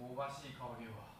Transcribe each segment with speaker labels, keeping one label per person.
Speaker 1: 香ばしい香りを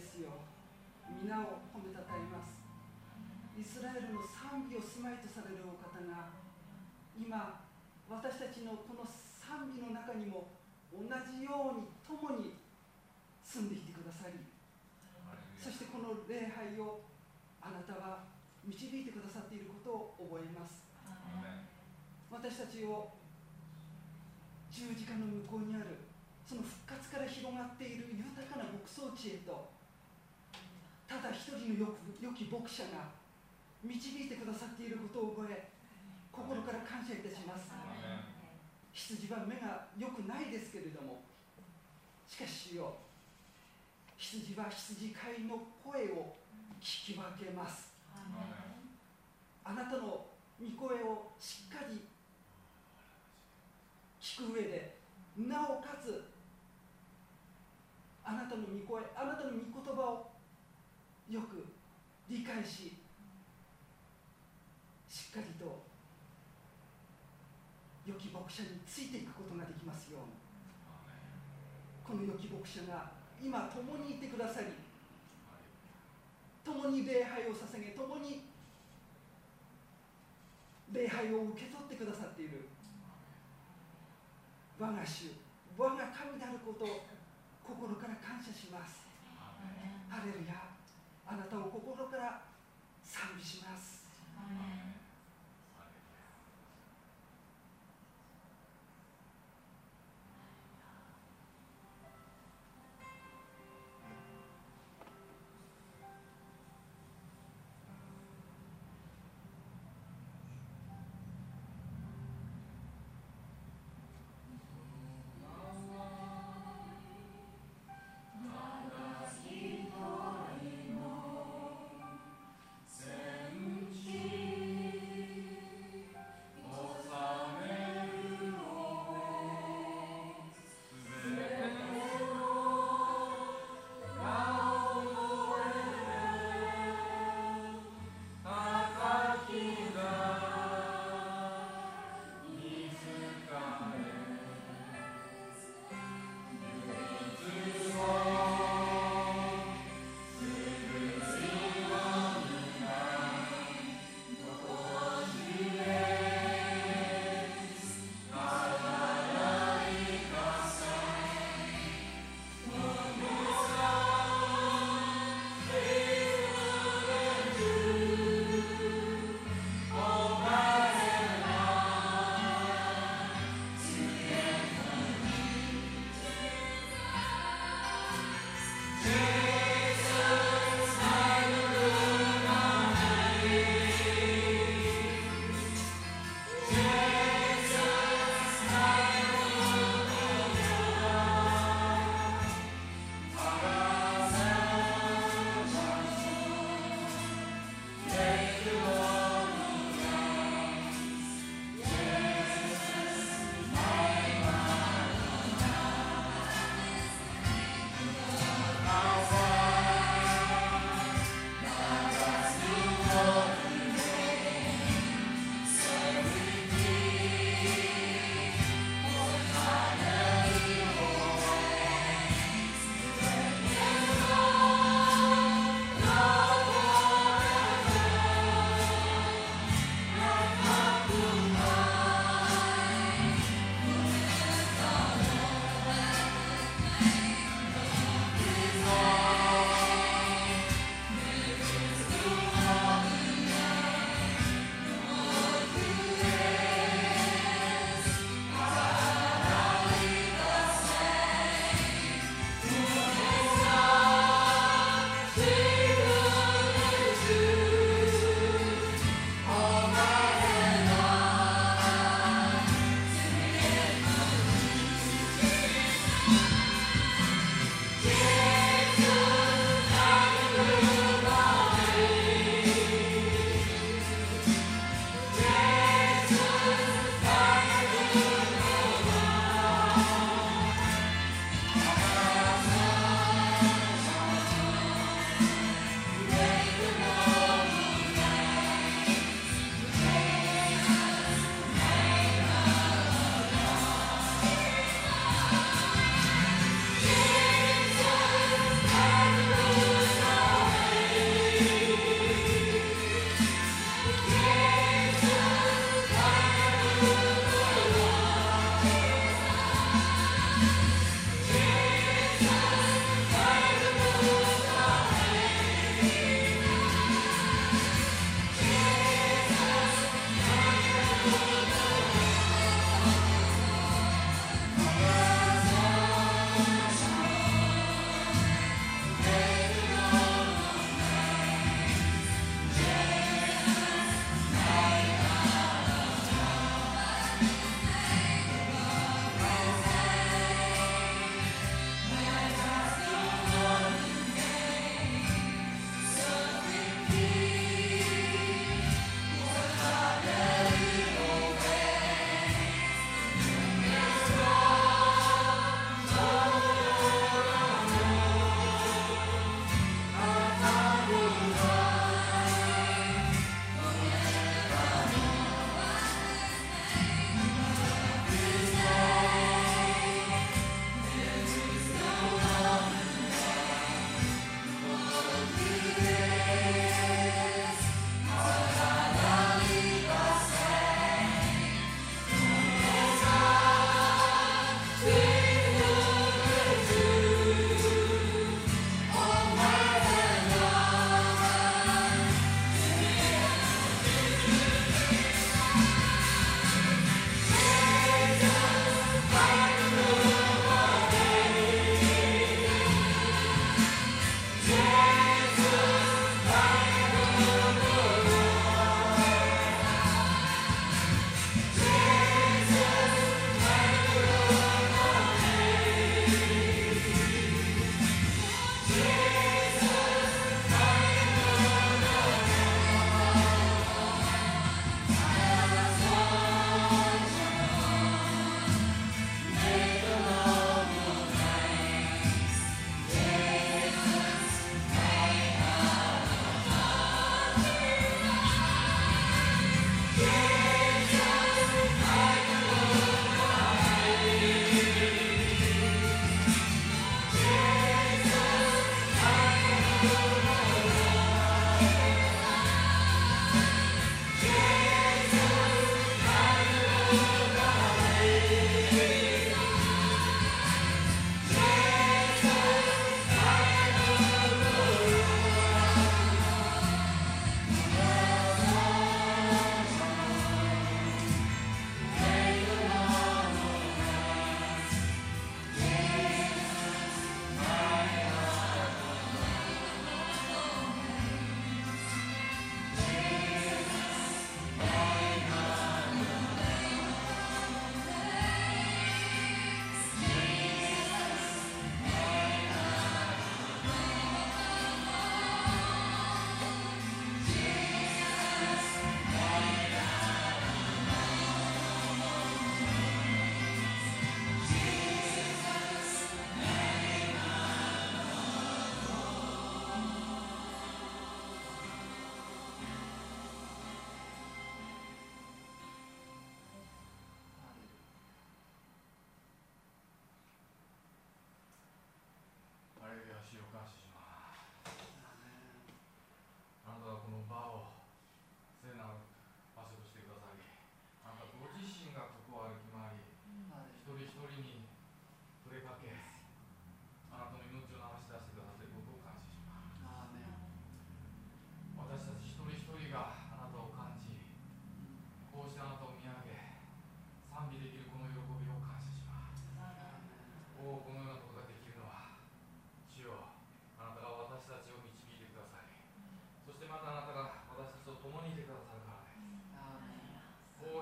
Speaker 1: ますよ。
Speaker 2: 皆を褒めたたえます。イスラエルの賛美を住まいとされるお方が今私たちのこの賛美の中にも同じように共に住んでいてくださりそしてこの礼拝をあなたは導いてくださっていることを覚えます。私たちを十字架の向こうにあるその復活から広がっている豊かな牧草地へとただ一人の良き牧者が導いてくださっていることを覚え心から感謝いたします。羊は目が良くないですけれどもしかしよ羊は羊飼いの声を聞き分けます。あなたの御声をしっかり聞く上でなおかつあなたの御声あなたの御言葉をよく理解ししっかりと良き牧者についていくことができますように。この良き牧者が今共にいてくださり共に礼拝を捧げ共に礼拝を受け取ってくださっている我が主我が神であることを心から感謝します。ハレルヤあなたを心から賛美します。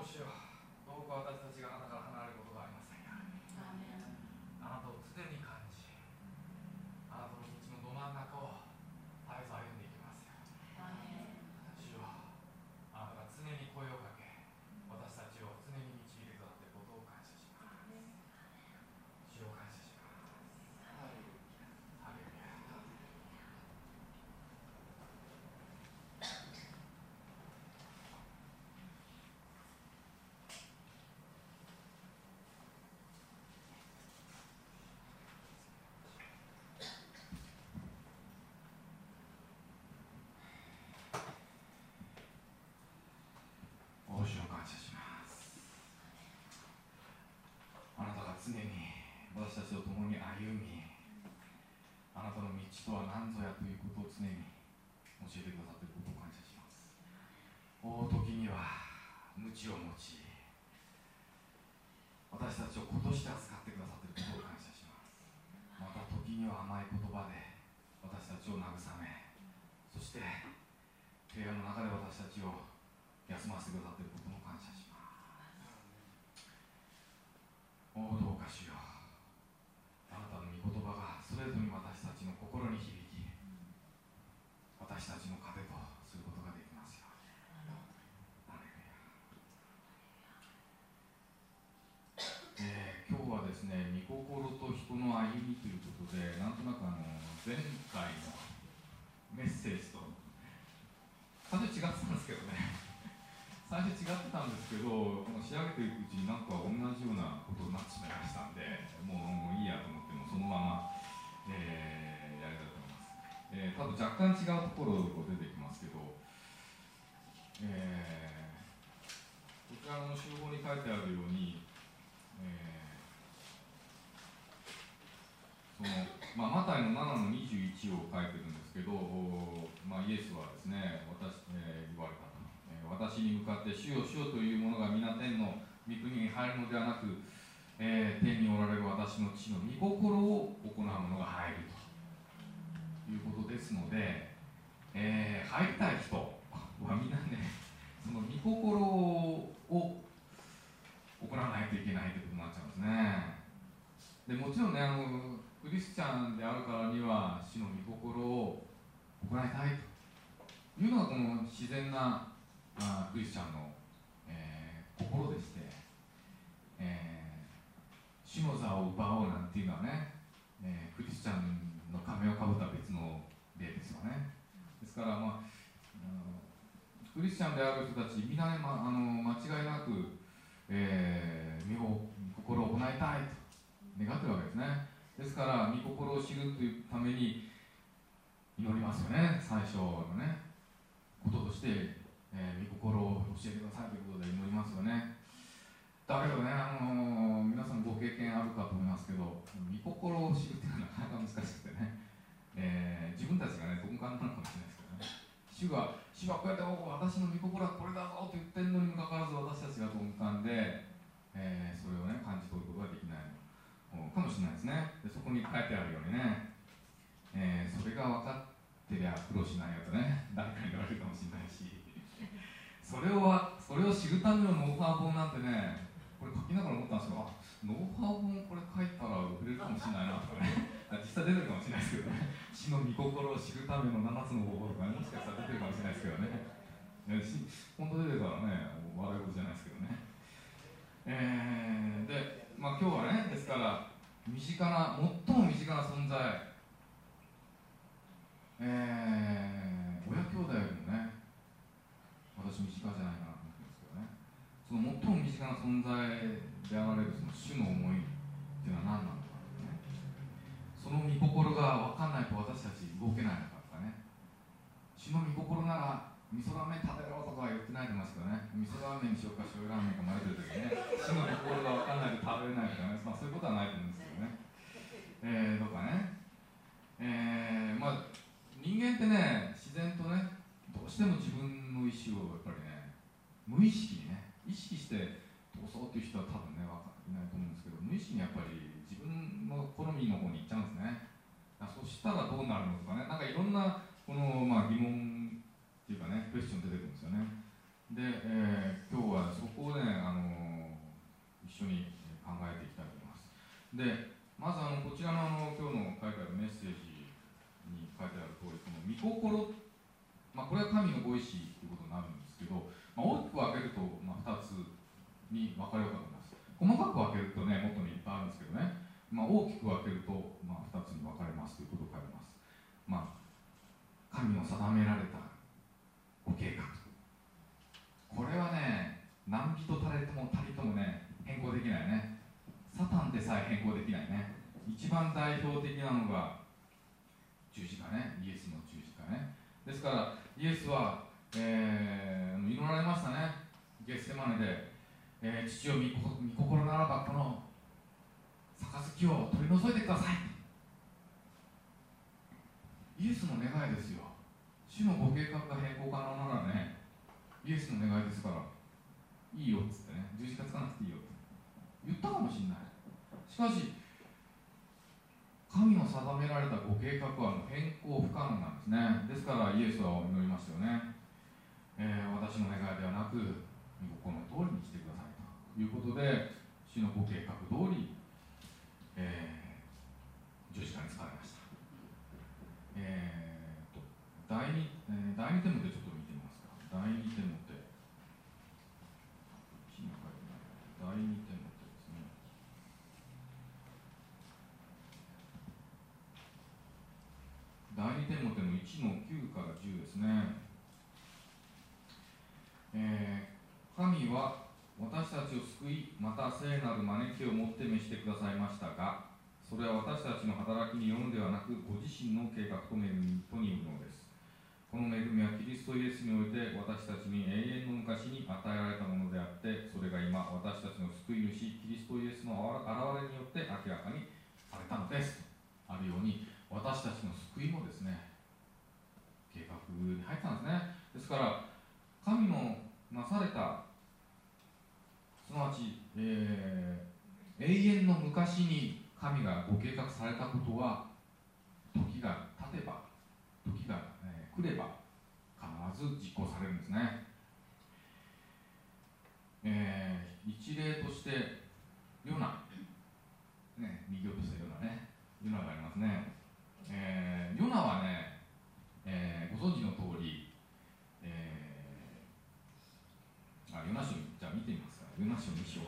Speaker 3: しよどうか私たちがあなたから離れることがありませんよあなたを常に感じあなたの道のど真ん中を絶えず歩んでいきますよ主よあなたが常に声をかけ私たちを常に導いてくださっていることを感謝します主を感謝しますハレルヤ王子を感謝しますあなたが常に私たちと共に歩みあなたの道とは何ぞやということを常に教えてくださっていることを感謝します。大時には無知を持ち私たちを今年で扱ってくださっていることを感謝します。また時には甘い言葉で私たちを慰めそして平安の中で私たちを休ませてくださっていることも感謝します。おどうかしよう。あなたの御言葉がストレートに私たちの心に響き、私たちの糧とすることができますよ。ハレルヤえー今日はですね、御心と人の歩みということで、なんとなくあの前回のメッセージと最初違ってたんですけどね。最初違ってたんですけど、この仕上げていくうちになんか同じようなことになってしまいましたんで、もうもういいやと思って、もそのまま、えーやりたいと思います。えー多分若干違うところ出てきますけど、えーこちらの集合に書いてあるように、えーそのまあ、マタイの7の21を書いてるんですけど、まあ、イエスはですね、私、えー言われたと、えー私に向かって、主よ主よというものが皆天の御国に入るのではなく、えー天におられる私の父の御心を行う者が入るということですので、えー入りたい人はみんなね、その御心を行わないといけないということになっちゃうんですね。でもちろんねあのクリスチャンであるからには主の御心を行いたいというのがこの自然なあクリスチャンの、えー心でして、えー主の座を奪おうなんていうのはね、えークリスチャンの仮面をかぶった別の例ですよね。ですから、まあ、あのクリスチャンである人たちみんなね、まあ、の間違いなく、えー、御心を行いたいと願ってるわけですね。ですから御心を知るというために祈りますよね。最初のねこととして、えー御心を教えてくださいということで祈りますよね。だけどね、あの皆さんご経験あるかと思いますけど御心を知るっていうのはなかなか難しくてね、えー自分たちがね鈍感なのかもしれないですけどね。主が主はこうやって私の御心はこれだぞと言ってるのにもかかわらず私たちが鈍感で、えーそれをね感じ取ることができないかもしれないですね。でそこに書いてあるようにね、えーそれが分かってりゃ苦労しないよとね。誰かに言われるかもしれないし。それをそれを知るためのノウハウ本なんてねこれ書きながら思ったんですけどあノウハウ本これ書いたら売れるかもしれないなとかね。実際出てるかもしれないですけどね。死の御心を知るための7つの方法とかねもしかしたら出てるかもしれないですけどね。本当出てたらね笑い事じゃないですけどね。えー、で、まあ、今日はねですから身近な最も身近な存在。えー、親兄弟よりもね私身近じゃないかなと思ってますけどね。その最も身近な存在であられるその主の思いっていうのは何なのかね。その御心が分かんないと私たち動けないのかとかね。主の御心なら味噌ラーメン食べろとかは言ってないと思いますけどね。味噌ラーメンにしようか醤油ラーメンか迷ってる時にね主の心が分かんないと食べれないとかね、まあ、そういうことはないと思うんですけどね。えー、とかね。えー、まあ人間ってね自然とねどうしても自分の意思をやっぱりね無意識にね意識して通そうっていう人は多分ね分かってないと思うんですけど無意識にやっぱり自分の好みの方に行っちゃうんですね。そしたらどうなるのとかね。なんかいろんなこの、まあ、疑問っていうかね、クエスチョン出てくるんですよね。で、えー、今日はそこをね、あの一緒に考えていきたいと思います。で、まずあのこちらのあの今日の書いてあるメッセージに書いてある通り、この御心、まあ、これは神のご意志ということになるんですけど、まあ、大きく分けると、まあ、2つに分かれようと思います。細かく分けるとね、元にいっぱいあるんですけどね、まあ、大きく分けると、まあ、2つに分かれますということを書いてます。まあ、神の定められたご計画これはね何人たれともたりともね変更できないね。サタンでさえ変更できないね。一番代表的なのが十字架ね。イエスの十字架ね。ですからイエスは、えー、祈られましたね。ゲッセマネで、えー、父を御心ならばこの杯を取り除いてください。イエスの願いですよ。主のご計画が変更可能ならねイエスの願いですからいいよっつってね十字架つかなくていいよって。言ったかもしれない。しかし神の定められたご計画は変更不可能なんですね。ですからイエスはお祈りましたよね、えー、私の願いではなくこの通りにしてくださいということで主のご計画通り、えー、十字架に使われました、えー、第二、えー、第二テモテちょっと見てみますか。第二テモテ。第二テモテですね。第二テモテの1の9から10ですね、えー、神は私たちを救いまた聖なる招きをもって召してくださいましたがそれは私たちの働きによるのではなくご自身の計画と恵みとによるのです。この恵みはキリストイエスにおいて私たちに永遠の昔に与えられたものであってそれが今私たちの救い主キリストイエスの現れによって明らかにされたのです。あるように私たちの救いもですね計画に入ったんですね。ですから神のなされたすなわち、えー、永遠の昔に神がご計画されたことは時が経てば来れば必ず実行されるんですね、えー、一例としてヨナ、ね、右落としたヨナね。ヨナがありますね、えー、ヨナはね、えー、ご存知の通り、えー、あヨナ書じゃあ見てみますか。ヨナ書2章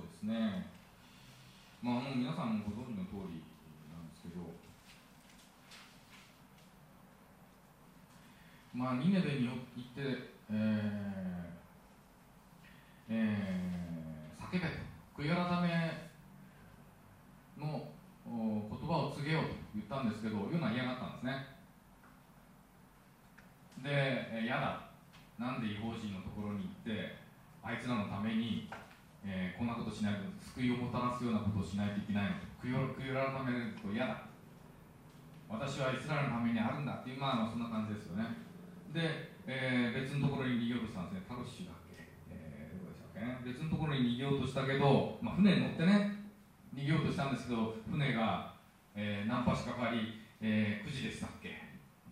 Speaker 3: ですね、まあ、あの皆さんもご存知の通りなんですけど、まあ、ニネベに行って、えーえー、叫べと。悔い改めの言葉を告げようと言ったんですけどヨナ嫌がったんですね。でえ嫌だ。なんで違法人のところに行ってあいつらのためにえー、こんなことしないと救いをもたらすようなことをしないといけないのと悔い改めると嫌だ。私はイスラエルのためにあるんだっていうまあそんな感じですよね。で、えー、別のところに逃げようとしたんですね。タロシュだっけ、えー、どこでしたっけ、ね、別のところに逃げようとしたけど、まあ、船に乗ってね逃げようとしたんですけど船が、えー、ナンパしかかり、えー、9時でしたっけ？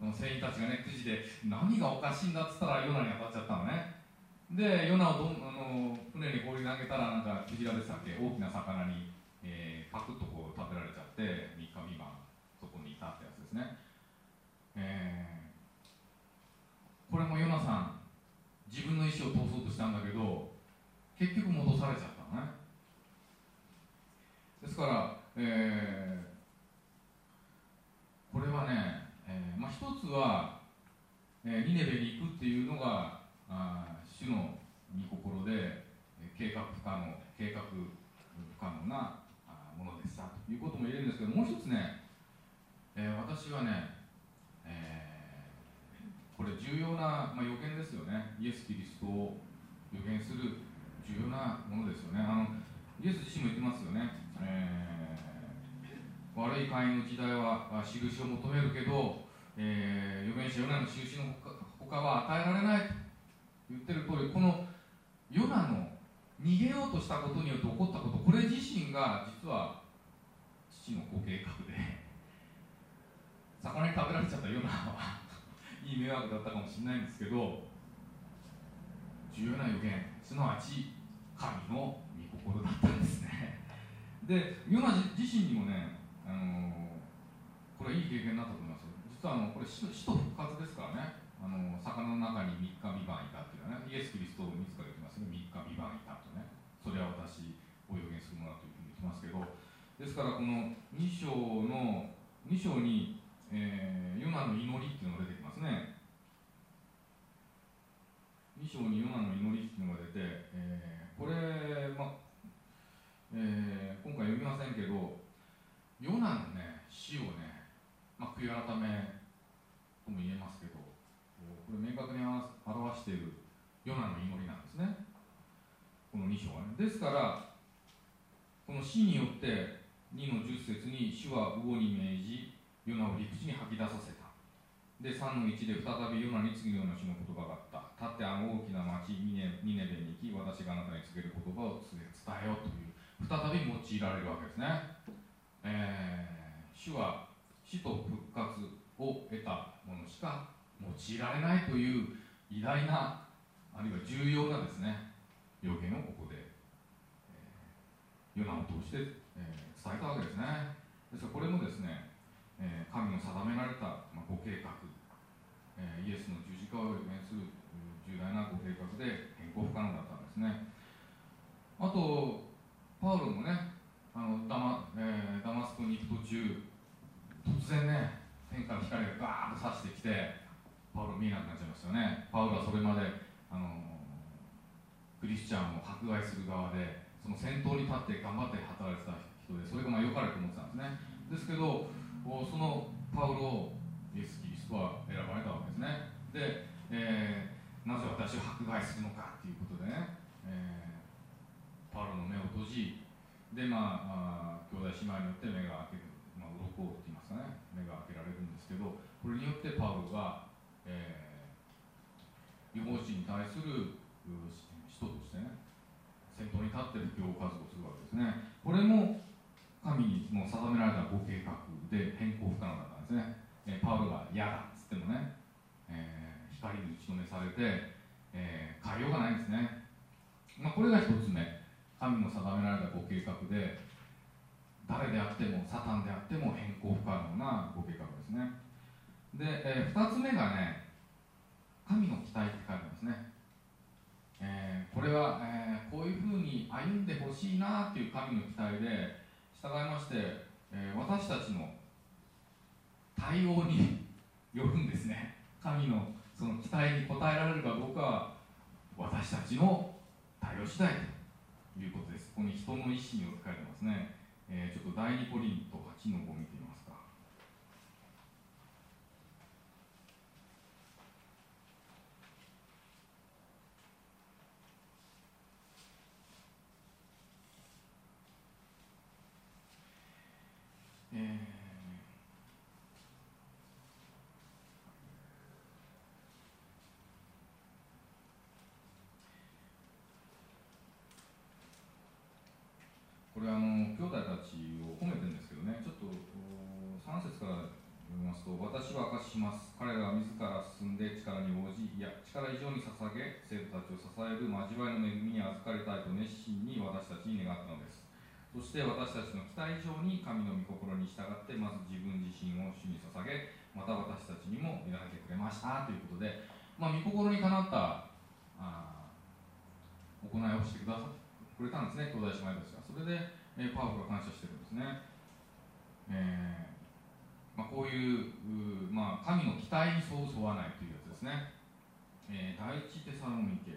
Speaker 3: この船員たちがね9時で何がおかしいんだっつったらヨナに当たっちゃったのね。でヨナをどあの船に放り投げたらなんかクジラでしたっけ？大きな魚に、えー、パクッとこう食べられちゃって3日未満そこにいたってやつですね、えー、これもヨナさん自分の意思を通そうとしたんだけど結局戻されちゃったのね。ですから、えー、これはね、えーまあ、一つは、えー、ニネベに行くっていうのがあ主の御心で計画不可能計画不可能なものでしたということも言えるんですけどもう一つね、えー、私はね、これ重要な、まあ、予言ですよね。イエス・キリストを予言する重要なものですよね。あのイエス自身も言ってますよね、えー、悪い会員の時代は印を求めるけど、えー、預言者ヨナの印の他は与えられないと言ってる通りこのヨナの逃げようとしたことによって起こったことこれ自身が実は父のご計画で 魚に食べられちゃったヨナは。いい迷惑だったかもしれないんですけど重要な予言すなわち神の御心だったんですね。でヨナ自身にもね、あのこれいい経験になったと思います。実はあのこれ死と復活ですからね。あの魚の中に3日未満いたっていうのはねイエス・キリストを自ら言ってますね3日未満いたとねそれは私を予言するものだというふうに言ってますけど。ですからこの2章の2章に、えー、ヨナの祈りっていうのが出てきますね。2章にヨナの祈りっていうのが出て、えー、これ、まえー、今回読みませんけどヨナのね死をね、まあ、悔い改めとも言えますけどこれ明確に表しているヨナの祈りなんですね。この2章はね。ですからこの死によって2の10節に主は魚に命じヨナを陸地に吐き出させた。で3の1で再びヨナに次のような主の言葉があった。立ってあの大きな町ニネニネベに行き私があなたに告げる言葉を伝えようという再び用いられるわけですね、えー、主は死と復活を得たものしか用いられないという偉大なあるいは重要なですね予言をここで、えー、ヨナを通して、えー、伝えたわけですね。ですからこれもですね、えー、神の定められた、まあ、ご計画、えー、イエスの十字架を予言する重大なご計画で変更不可能だったんですね。あとパウロもねあのダマ,、えー、ダマスコに行く途中突然ね天から光がガーッと差してきてパウロ見えなくなっちゃいましたよね。パウロはそれまであのクリスチャンを迫害する側でその先頭に立って頑張って働いてた人でそれがまあ良かれと思ってたんですね。ですけどそのパウロをイエス・キリストは選ばれたわけですね。で、えー、なぜ私を迫害するのかっていうことでね、えー、パウロの目を閉じでまあ兄弟姉妹によって目が開ける、まあ、鱗って言いますかね。目が開けられるんですけどこれによってパウロがえー、予防士に対する人としてね先頭に立って布教活動するわけですね。これも神にもう定められたご計画で変更不可能だったんですね、え、パウロが嫌だっつってもね、えー、光に打ち止めされて、えー、変えようがないんですね、まあ、これが一つ目。神の定められたご計画で誰であってもサタンであっても変更不可能なご計画ですね。で、えー、2つ目がね神の期待って書いてますね、えー、これは、えー、こういうふうに歩んでほしいなっていう神の期待で従いまして、え私たちの対応に よるんですね。神のその期待に応えられるかどうかは私たちの対応次第ということです。ここに人の意思によって書いてますね、えちょっと第2コリント8の5見てみますこれあの兄弟たちを褒めてるんですけどねちょっと3節から読みますと私は明かします。彼らは自ら進んで力に応じいや力以上に捧げ生徒たちを支える交わりの恵みに預かりたいと熱心に私たちに願ったのです。そして私たちの期待以上に神の御心に従ってまず自分自身を主に捧げまた私たちにも委ねてくれましたということで、まあ、御心にかなったあ行いをしてくださくれたんですね兄弟姉妹たちが。それで、えー、パワフルが感謝してるんですね、えーまあ、こういうまあ、神の期待にそう沿わないというやつですね、えー、第一テサロニケ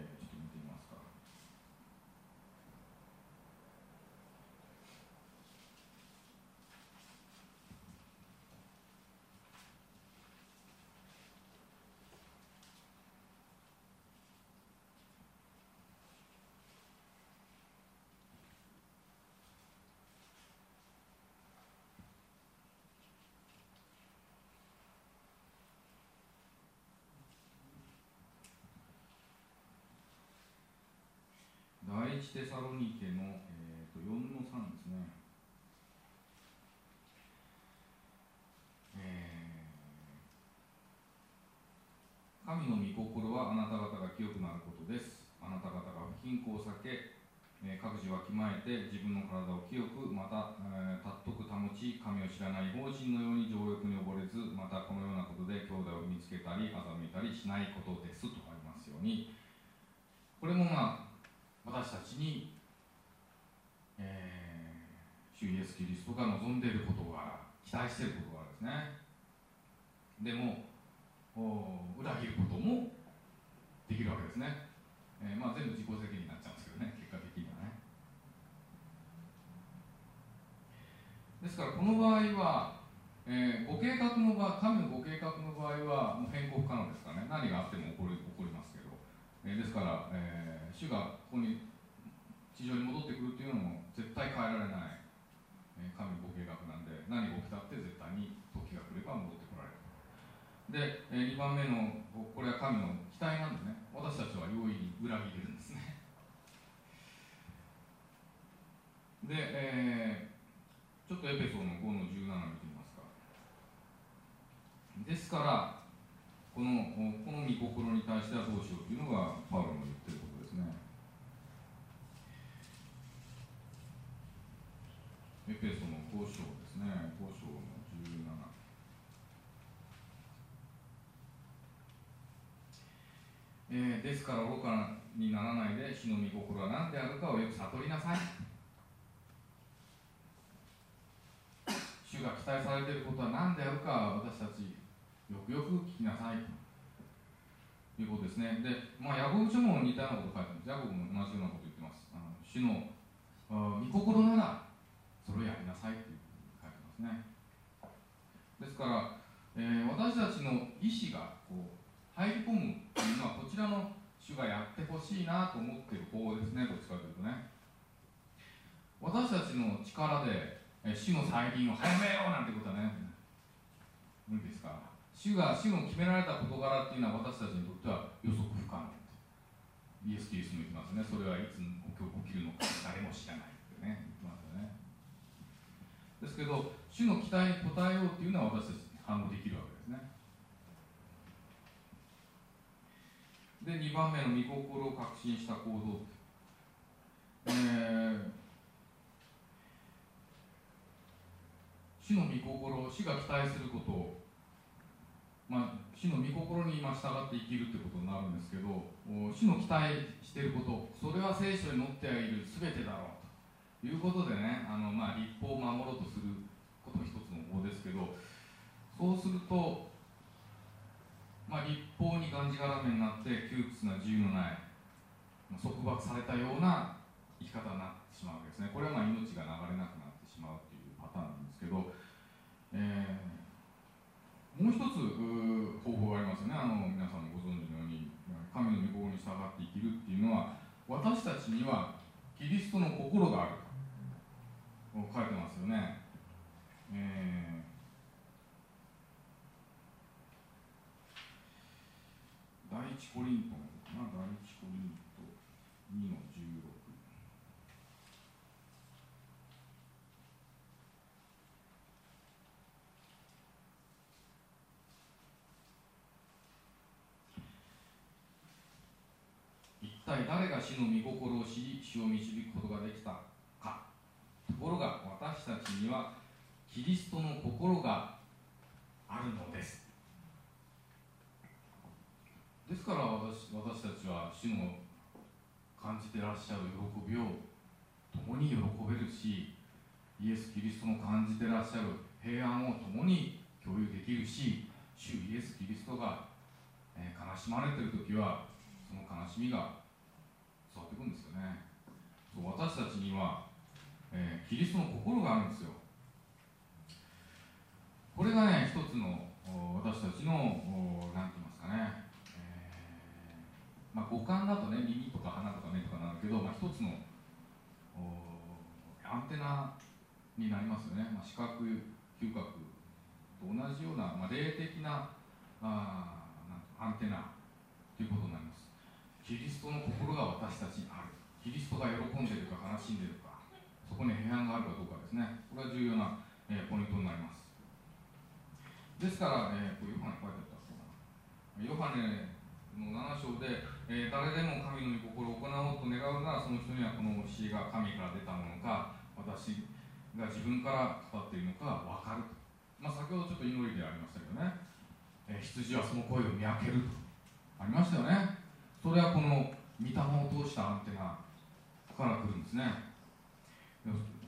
Speaker 3: テサロニケの、えー、と4の3ですね。えー神の御心はあなた方が清くなることです。あなた方が不均衡を避け、えー各自わきまえて自分の体を清く、また、えー、尊く保ち、神を知らない法人のように情欲に溺れず、またこのようなことで兄弟を見つけたり、欺いたりしないことですとありますように、これもまあ、私たちに、えー主イエス・キリストが望んでいることが、期待していることがですね。でも、裏切ることもできるわけですね。えーまあ、全部自己責任になっちゃうんですけどね、結果的にはね。ですから、この場合は、えーご計画の場合、神のご計画の場合は、もう変更不可能ですからね、何があっても起こり起こります、えーですから、えー主がここに地上に戻ってくるっていうのも絶対変えられない、えー神のご計画なんで、何が起きたって絶対に時が来れば戻ってこられる。で、え2番目の、これは神の期待なんでね、私たちは容易に裏切れるんですね。で、えーちょっとエペソーの5の17見てみますか。ですから、このこの御心に対してはどうしようというのがパウロの言ってることですね。エペソの5章ですね、5章の17。えーですから愚かにならないで主の御心は何であるかをよく悟りなさい主が期待されていることは何であるか私たちよくよく聞きなさい。ということですね。で、まあ、ヤコブ書も似たようなこと書いてます。ヤコブも同じようなこと言ってます。あの主の御心ならそれをやりなさいというふうに書いてますね。ですから、えー私たちの意思がこう入り込むというのはこちらの主がやってほしいなと思っている方ですね。どっちかというとね。私たちの力でえー主の再臨を早めようなんてことはね無理ですから。主が主の決められた事柄っていうのは私たちにとっては予測不可能。イエス・キリストも言ってますね。それはいつ起きるのか誰も知らないってね言ってますよね。ですけど主の期待に応えようっていうのは私たちに反応できるわけですね。で2番目の御心を確信した行動。えー主の御心主が期待することをまあ主の御心に今従って生きるってことになるんですけどお主の期待していることそれは聖書に載ってはいる全てだろうということでねあの、まあ、立法を守ろうとすること一つの方ですけどそうすると、まあ、立法にがんじがらめになって窮屈な自由のない束縛されたような生き方になってしまうわけですね。これはまあ命が流れなくなってしまうっていうパターンなんですけど、えーもう一つ方法がありますよね。あの皆さんもご存知のように神の御心に従って生きるっていうのは私たちにはキリストの心がある。と書いてますよね、えー第一コリントンかな第一コリント2の16一体誰が主の御心を知り主を導くことができたか。ところが私たちにはキリストの心があるのです。ですから私私たちは主の感じてらっしゃる喜びを共に喜べるしイエス・キリストの感じてらっしゃる平安を共に共有できるし主イエス・キリストが、え悲しまれてる時はその悲しみが伝わってくるんですよね。そう私たちには、えーキリストの心があるんですよ。これがね一つの私たちのおなんて言いますかね、えーまあ、五感だとね耳とか鼻とか目とかなんだけど、まあ、一つのアンテナになりますよね、まあ、視覚嗅覚と同じような、まあ、霊的なあなんアンテナということになります。キリストの心が私たちにある。キリストが喜んでいるか悲しんでいるか。そこに平安があるかどうかですね。これは重要な、えー、ポイントになります。ですから、えー、ヨハネ書いてあったかな。ヨハネの7章で、えー、誰でも神の御心を行おうと願うならその人にはこの教えが神から出たものか私が自分から語っているのか分かる、まあ、先ほどちょっと祈りでありましたけどね、えー、羊はその声を見分けると。ありましたよね。それはこの御霊を通したアンテナから来るんですね。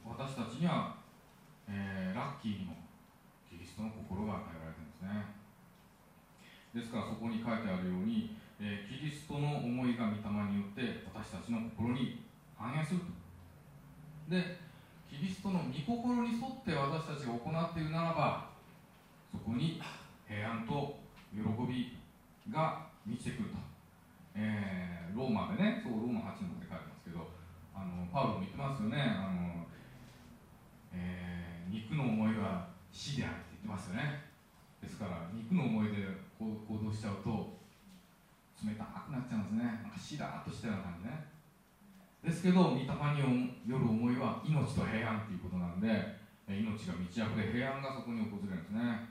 Speaker 3: 私たちには、えー、ラッキーにもキリストの心が与えられてるんですね。ですからそこに書いてあるように、えー、キリストの思いが御霊によって私たちの心に反映すると。でキリストの御心に沿って私たちが行っているならばそこに平安と喜びが満ちてくると、えー、ローマでねそうローマ8のって書いてますけどあのパウロも言ってますよね。あの、えー、肉の思いは死であるって言ってますよね。ですから肉の思いで行動しちゃうと冷たくなっちゃうんですね。なんかしらっとしたような感じね。ですけど御霊による思いは命と平安ということなんで命が満ち溢れ平安がそこに訪れるんですね、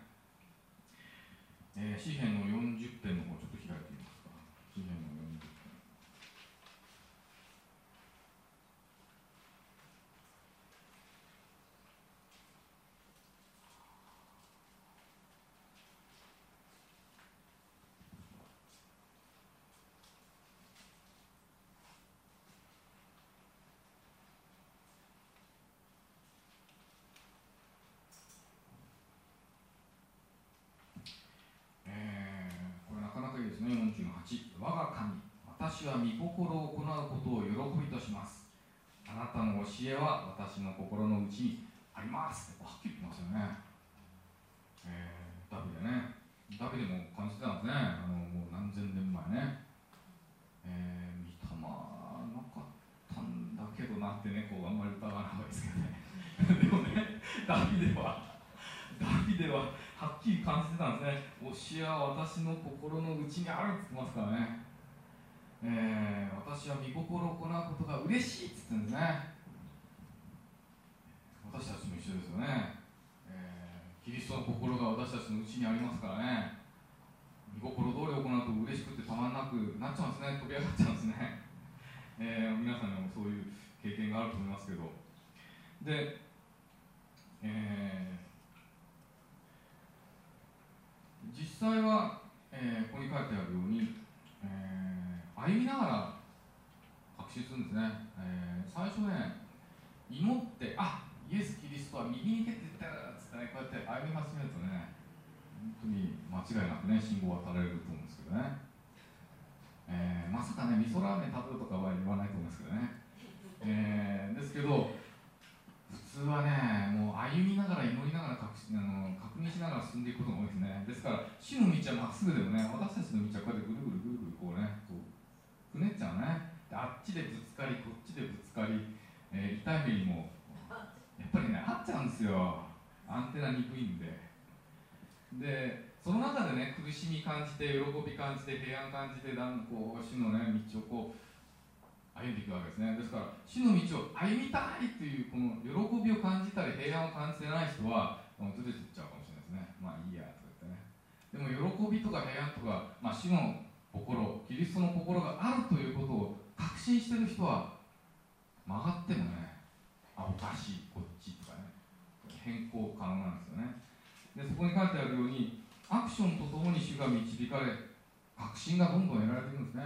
Speaker 3: えー、詩篇の40編の方ちょっと開いてみますか。詩篇の40編我が神私は御心を行うことを喜びとします。あなたの教えは私の心の内にあります。はっきり言ってますよね、えー、ダビデね。ダビデも感じてたんですね。あのもう何千年前ね。えー、御霊なかったんだけどなってねこうあんまり疑わない方がいいですけどね。でもねダビデはダビデははっきり感じてたんですね。教えは私の心の内にあるって言ってますからね。えー、私は御心を行うことが嬉しいって言ってるんですね。私たちも一緒ですよね、えー、キリストの心が私たちのうちにありますからね。御心通り行うと嬉しくてたまんなくなっちゃうんですね。飛び上がっちゃうんですね、えー、皆さんにもそういう経験があると思いますけど。で、えー、実際は、えー、ここに書いてあるように、えー歩みながら学習するんですね、えー、最初ね祈ってあイエス・キリストは右に行けって言ったらっつってねこうやって歩み始めるとね本当に間違いなくね信号を渡られると思うんですけどね、えー、まさかね味噌ラーメン食べるとかは言わないと思うんですけどね、えー、ですけど普通はねもう歩みながら祈りながら確あの確認しながら進んでいくことが多いですね。ですから主の道はまっすぐでもね。私たちの道はこうやってぐるぐるぐるぐるこうねこうくねっちゃうね。あっちでぶつかりこっちでぶつかり、えー、痛い目にもやっぱりね合っちゃうんですよ。アンテナにくいんで。でその中でね苦しみ感じて喜び感じて平安感じてだんこう主のね道をこう歩んでいくわけですね。ですから主の道を歩みたいというこの喜びを感じたり平安を感じてない人はもうずれていっちゃうかもしれないですね。まあいいやとか言ってね。でも喜びとか平安とか、まあ、主の心キリストの心があるということを確信してる人は曲がってもねあおかしいこっちとかね。変更可能なんですよね。でそこに書いてあるようにアクションとともに主が導かれ確信がどんどん得られていくんですね。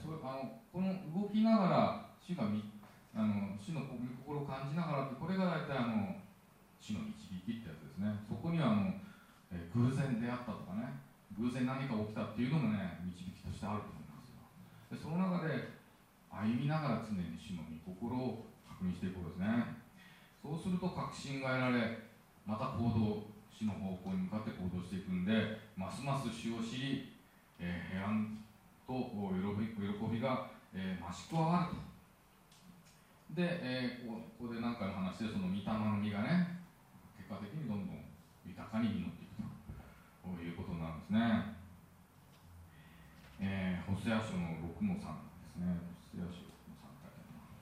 Speaker 3: それあのこの動きながら主がみあの主の心を感じながらってこれが大体あの主の導きってやつですね。そこにはあの、え偶然出会ったとかね。偶然何か起きたっていうのもね導きとしてあると思いますよ。でその中で歩みながら常に主の御心を確認していくことですね。そうすると確信が得られまた行動主の方向に向かって行動していくんでますます主を知り、えー、平安と喜び喜びが、えー、増し加わるとで、えー、ここで何回も話してその御霊の実がね結果的にどんどん豊かに実ってということなんですね。えー、ホセア書の6の3ですね。ホセア書6の3書いてあります。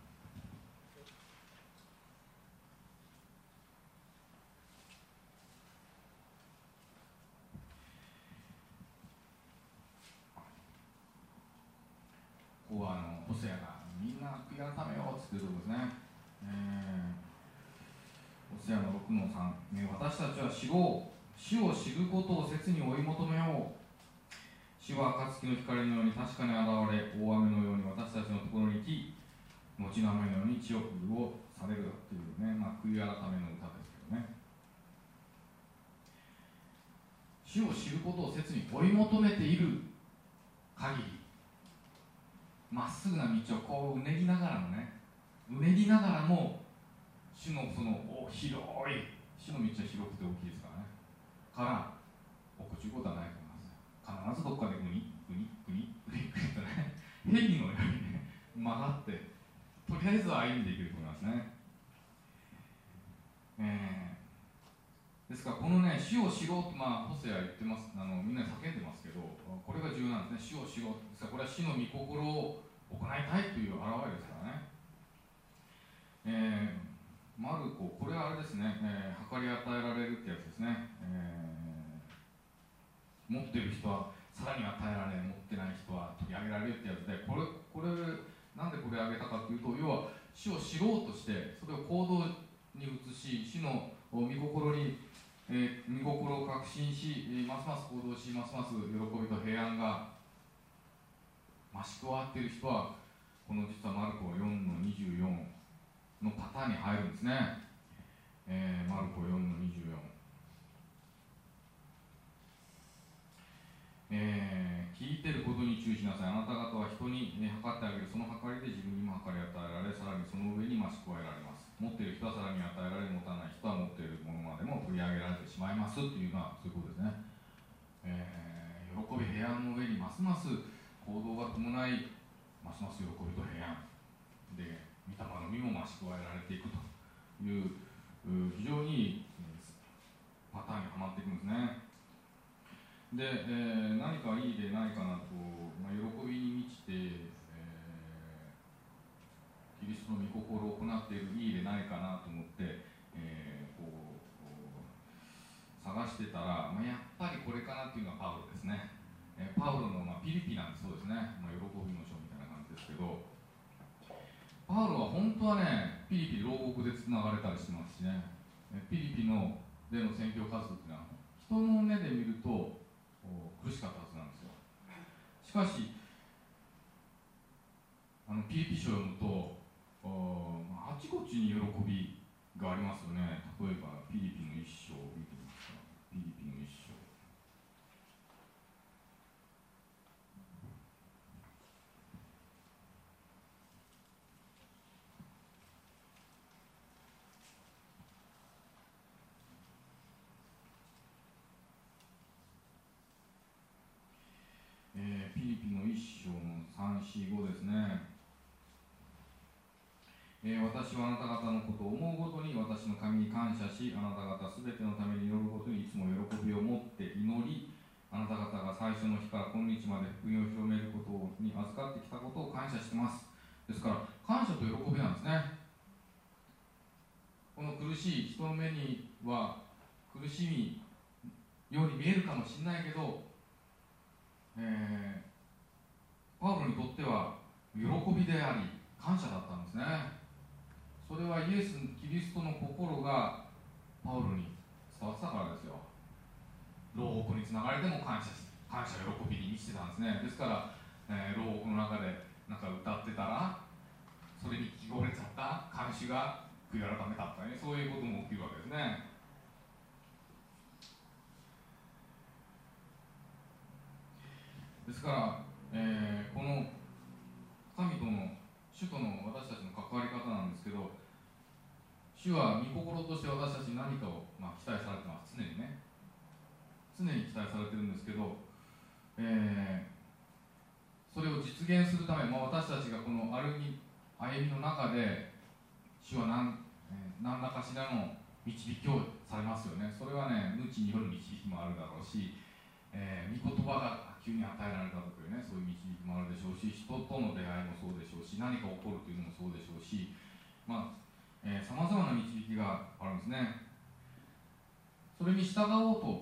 Speaker 3: ホセアがみんな悔い改めようって言ってるところですね、えー、ホセアの6の3、ね、私たちは死を死を知ることを切に追い求めよう死は暁の光のように確かに現れ大雨のように私たちのところに来後の雨のように血を潤されるというね、まあ、悔い改めの歌ですけどね死を知ることを切に追い求めている限りまっすぐな道をこううねぎながらもねうねぎながらも主のその広い主の道は広くて大きいですからね。から落っこちることはないと思います。必ずどっかでグニグニグニグニグニとね蛇のようにね 曲がってとりあえずは歩んでいけると思いますね。えー、ですからこのね死を知ろうとまあホセア言ってます。あのみんな叫んでますけどこれが重要なんですね。死を知ろうですからこれは死の御心を行いたいという表れですからね。えー、マルコこれはあれですね、えー、計り与えられるってやつですね、えー、持ってる人はさらに与えられ持ってない人は取り上げられるってやつでこれこれなんでこれあげたかというと要は死を知ろうとしてそれを行動に移し死の御心に、えー、御心を確信し、えー、ますます行動します。ます喜びと平安が増し加わっている人はこの実はマルコ4の24のパターンに入るんですね、えー、マルコ4の24えー、聞いてることに注意しなさいあなた方は人に、ね、測ってあげるその測りで自分にも測り与えられさらにその上に増し加えられます持ってる人はさらに与えられ持たない人は持っているものまでも取り上げられてしまいますというのはそういうことですね、えー、喜び平安の上にますます行動が伴いますます喜びと平安で御霊の実も増し加えられていくという非常にパターンにはまっていくんですね。で、えー、何かいい例ないかなと、まあ、喜びに満ちて、キリストの御心を行っているいい例ないかなと思って、えー、こう探してたら、まあ、やっぱりこれかなっていうのがパウロですね、えー、パウロの、まあ、ピリピなんてそうですね、まあ、喜びの書みたいな感じですけどパウロは本当はねピリピ牢獄でつながれたりしてますしね。ピリピのでの宣教活動っていうのは人の目で見ると苦しかったはずなんですよ。しかしあの PP 書を読むとあちこちに喜びがありますよね。例えばピリピの一章を見てみますか？ピリピの一章えー、ピリピの一章の345ですね、えー、私はあなた方のことを思うごとに私の神に感謝しあなた方すべてのために祈ることにいつも喜びを持って祈りあなた方が最初の日から今日まで福音を広めることに預かってきたことを感謝してます。ですから感謝と喜びなんですね。この苦しい人の目には苦しみように見えるかもしれないけどえー、パウロにとっては喜びであり感謝だったんですね。それはイエスキリストの心がパウロに伝わってたからですよ。牢獄につながれても感謝感謝喜びに満ちてたんですね。ですから、えー、牢獄の中でなんか歌ってたらそれに聞こえちゃった。看守が悔い改めたとかね。そういうことも起きるわけですね。ですから、えー、この神との主との私たちの関わり方なんですけど主は御心として私たちに何かを、まあ、期待されてます。常にね。常に期待されてるんですけど、えー、それを実現するため、まあ、私たちがこの歩み歩みの中で主は何,、えー、何らかしらの導きをされますよね。それはね無知による導きもあるだろうし、えー、御言葉が急に与えられたというねそういう導きもあるでしょうし人との出会いもそうでしょうし何か起こるというのもそうでしょうしまあさまざ、まな導きがあるんですね。それに従おうと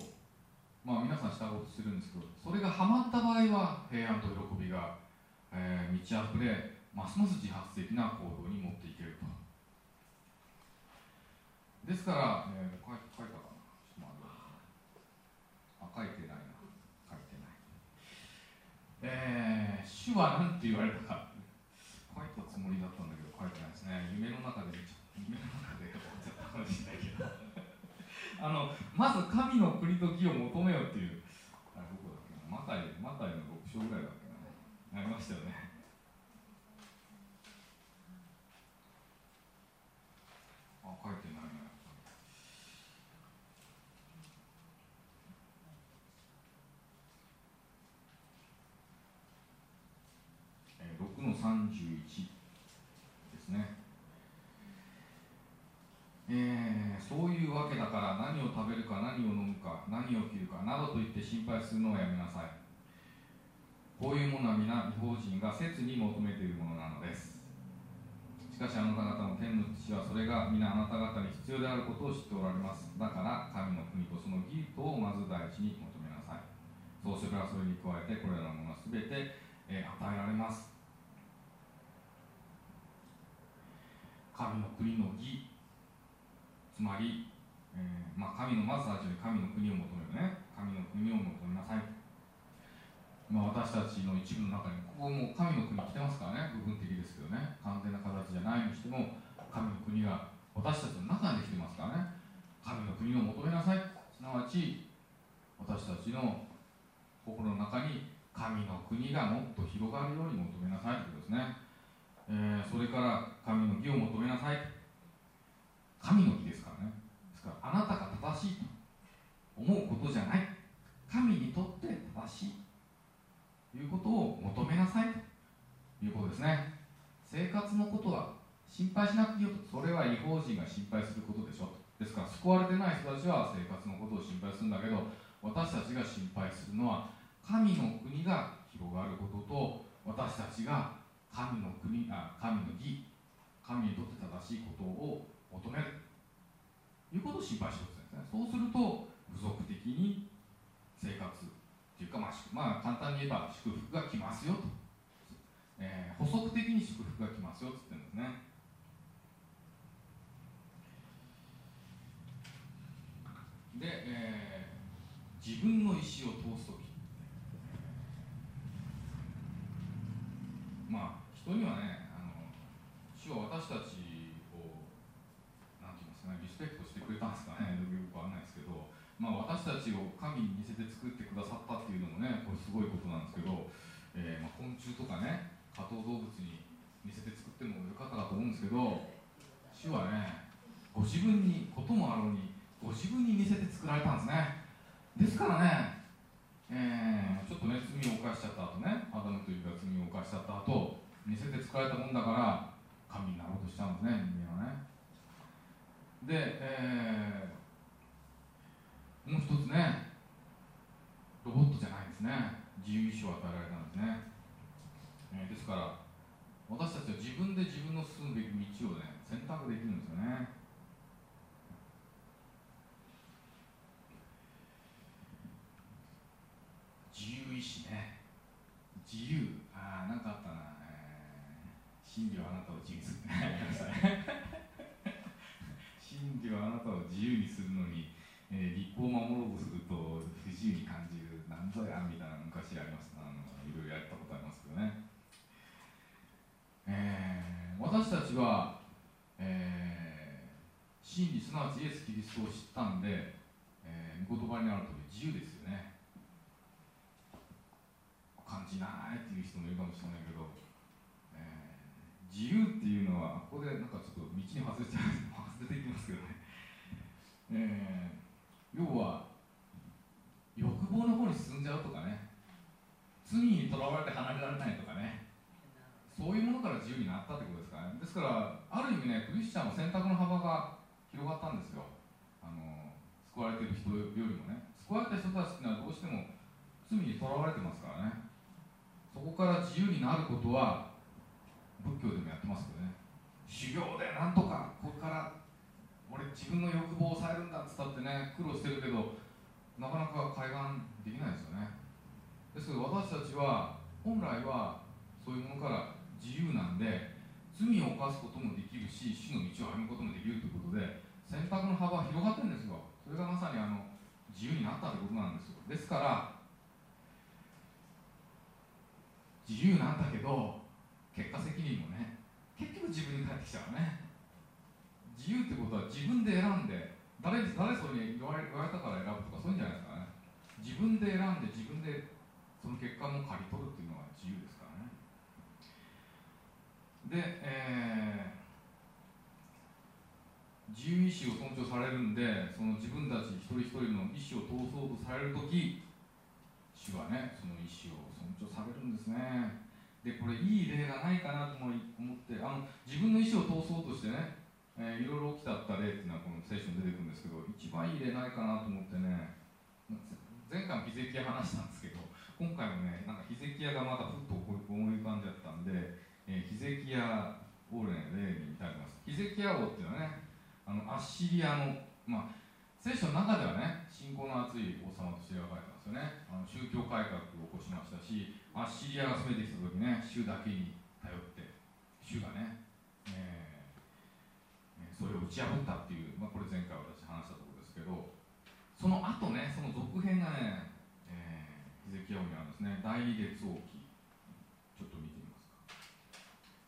Speaker 3: まあ皆さん従おうとするんですけどそれがハマった場合は平安と喜びが、えー、満ち溢れますます自発的な行動に持っていけると。ですから、えー、書い書いたかな。ちょっと待って。あ書いてないな。書いてない。えー、主は何て言われたか。書いたつもりだったんだけど書いてないですね。夢の中でかもしれないけど。あのまず神の国と義を求めようっていう。あれどこだっけなマタイマタイの6章ぐらいだっけなありましたよね。あ書いてないなえー6の31ですねえーそういうわけだから何を食べるか何を飲むか何を着るかなどと言って心配するのをやめなさい。こういうものは皆違法人が切に求めているものなのです。しかしあなた方の天の父はそれが皆あなた方に必要であることを知っておられます。だから神の国とその義とをまず第一に求めなさい。そうすればそれに加えてこれらのものは全て、えー与えられます。神の国の義。つまり、えーまあ、神のまず最初に神の国を求めるね。神の国を求めなさい。まあ、私たちの一部の中にここも神の国来てますからね。部分的ですけどね。完全な形じゃないにしても神の国が私たちの中にできてますからね。神の国を求めなさい。すなわち私たちの心の中に神の国がもっと広がるように求めなさいということですね、えーそれから神の義を求めなさい。神の義ですからね。ですからあなたが正しいと思うことじゃない。神にとって正しいということを求めなさい。ということですね。生活のことは心配しなくていいよと。それは違法人が心配することでしょですから救われてない人たちは生活のことを心配するんだけど私たちが心配するのは神の国が広がることと私たちが神の国あ神の義神にとって正しいことを求める。ということを心配してほしいんですね。そうすると付属的に生活っていうか、まあ、まあ、簡単に言えば祝福が来ますよと、えー補足的に祝福が来ますよって言ってるんですね。で、えー自分の意思を通すときまあ人にはねあの主は私たちなんて言いますかねリスペクトしてくれたんですかね。よくわかんないですけど。まあ、私たちを神に似せて作ってくださったっていうのもねこれすごいことなんですけど、えーまあ、昆虫とかね下等動物に似せて作ってもよかったかと思うんですけど。主はねご自分にこともあろうにご自分に似せて作られたんですね。ですからね、えーちょっとね罪を犯しちゃった後ねアダムというか罪を犯しちゃった後似せて作られたもんだから神になろうとしちゃうんですね人間はね。で、えーもう一つねロボットじゃないんですね。自由意志を与えられたんですね、えーですから私たちは自分で自分の進むべき道をね選択できるんですよね。自由意志ね。自由。ああなんかあったな、えー真理はあなたを自由する。はあなたを自由にするのにえー立法を守ろうとすると不自由に感じるなんぞやみたいな昔ありますあのいろいろやったことありますけどね、えー私たちは、えー真理すなわちイエス・キリストを知ったんで、えー、御言葉にある通り自由ですよね。感じないっていう人もいるかもしれないけど、えー自由っていうのはここでなんかちょっと道に外れちゃう外れていきますけどね、えー要は欲望の方に進んじゃうとかね。罪にとらわれて離れられないとかね。そういうものから自由になったってことですかね。ですからある意味ねクリスチャンの選択の幅が広がったんですよ。あの救われてる人よりもね。救われた人たちっていうのはどうしても罪にとらわれてますからね。そこから自由になることは仏教でもやってますけどね。修行でなんとかここから俺自分の欲望を抑えるんだっつったってね苦労してるけどなかなか開眼できないですよね。ですけど私たちは本来はそういうものから自由なんで罪を犯すこともできるし主の道を歩むこともできるということで選択の幅は広がってるんですよ。それがまさにあの自由になったということなんですよ。ですから自由なんだけど結果責任もね結局自分に返ってきちゃうね。自由ってことは自分で選んで誰誰それに言われ言われたから選ぶとかそういうんじゃないですかね。自分で選んで自分でその結果も刈り取るっていうのが自由ですからね。で、えー、自由意志を尊重されるんでその自分たち一人一人の意思を通そうとされる時主はねその意思を尊重されるんですね。でこれいい例がないかなと思ってあの自分の意思を通そうとしてね、えー、いろいろ起きたった例っていうのはこの聖書に出てくるんですけど一番いい例ないかなと思ってね。前回もヒゼキヤ話したんですけど今回もねなんかヒゼキヤがまだふっと思い浮かんじゃったんで、えー、ヒゼキヤをね例に至ります。ヒゼキヤ王っていうのはねあのアッシリアのまあ聖書の中ではね信仰の厚い王様として描かれてますよね。あの宗教改革を起こしましたしアッシリアが攻めてきた時ね主だけに頼って主がね、ち破ったっていう、まあ、これ前回私話したところですけどその後ねその続編がね、えー、ヒゼキヤ王にあるんですね。大列王記ちょっと見てみますか、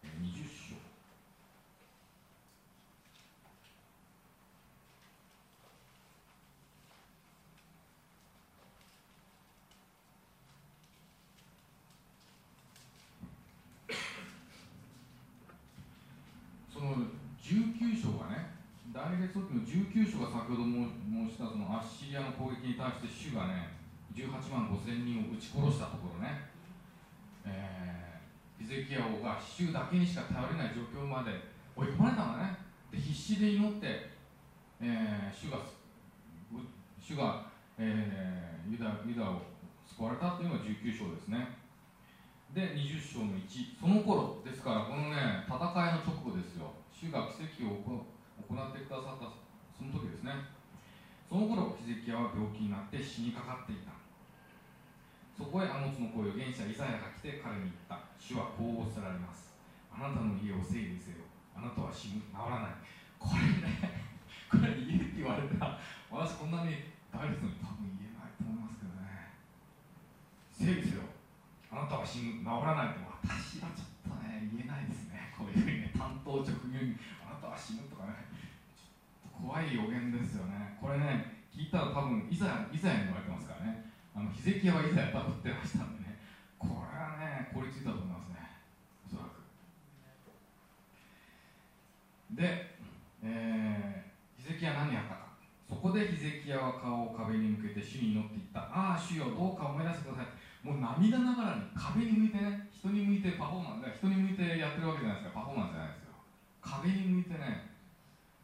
Speaker 3: えー、20章19章がね、大列王記の19章が先ほど申したそのアッシリアの攻撃に対して主がね、18万5千人を撃ち殺したところね、えー、ヒゼキヤ王が主だけにしか頼れない状況まで追い込まれたんだね。で必死で祈って、えー、主が主が、えー、ユダユダを救われたというのが19章ですね。で、20章の1、その頃ですから、このね、戦いの直後ですよ。主が奇跡を起こ行ってくださったその時ですね。その頃ヒゼキヤは病気になって死にかかっていた。そこへアモツの声を預言者イザヤが来て彼に言った。主はこうおっしゃられます。あなたの家を整理せよ。あなたは死ぬ。治らない。これねこれ言えって言われたら私こんなにダイレクトに多分言えないと思いますけどね。整理せよ。あなたは死ぬ。治らないって私はちょっとね言えないですね。こういうふうにね担当直入にあ死ぬとかね。怖い予言ですよね。これね聞いたら多分いざいざに言われてますからね。あのヒゼキヤはいざやったってましたんでね。これはね凍りついたと思いますね。おそらく。で、えー、ヒゼキヤ何やったか。そこでヒゼキヤは顔を壁に向けて主に祈っていった。ああ主よどうか思い出してください。もう涙ながらに壁に向いてね人に向いてパフォーマンス人に向いてやってるわけじゃないですか。パフォーマンスじゃないですよ壁に向いてね、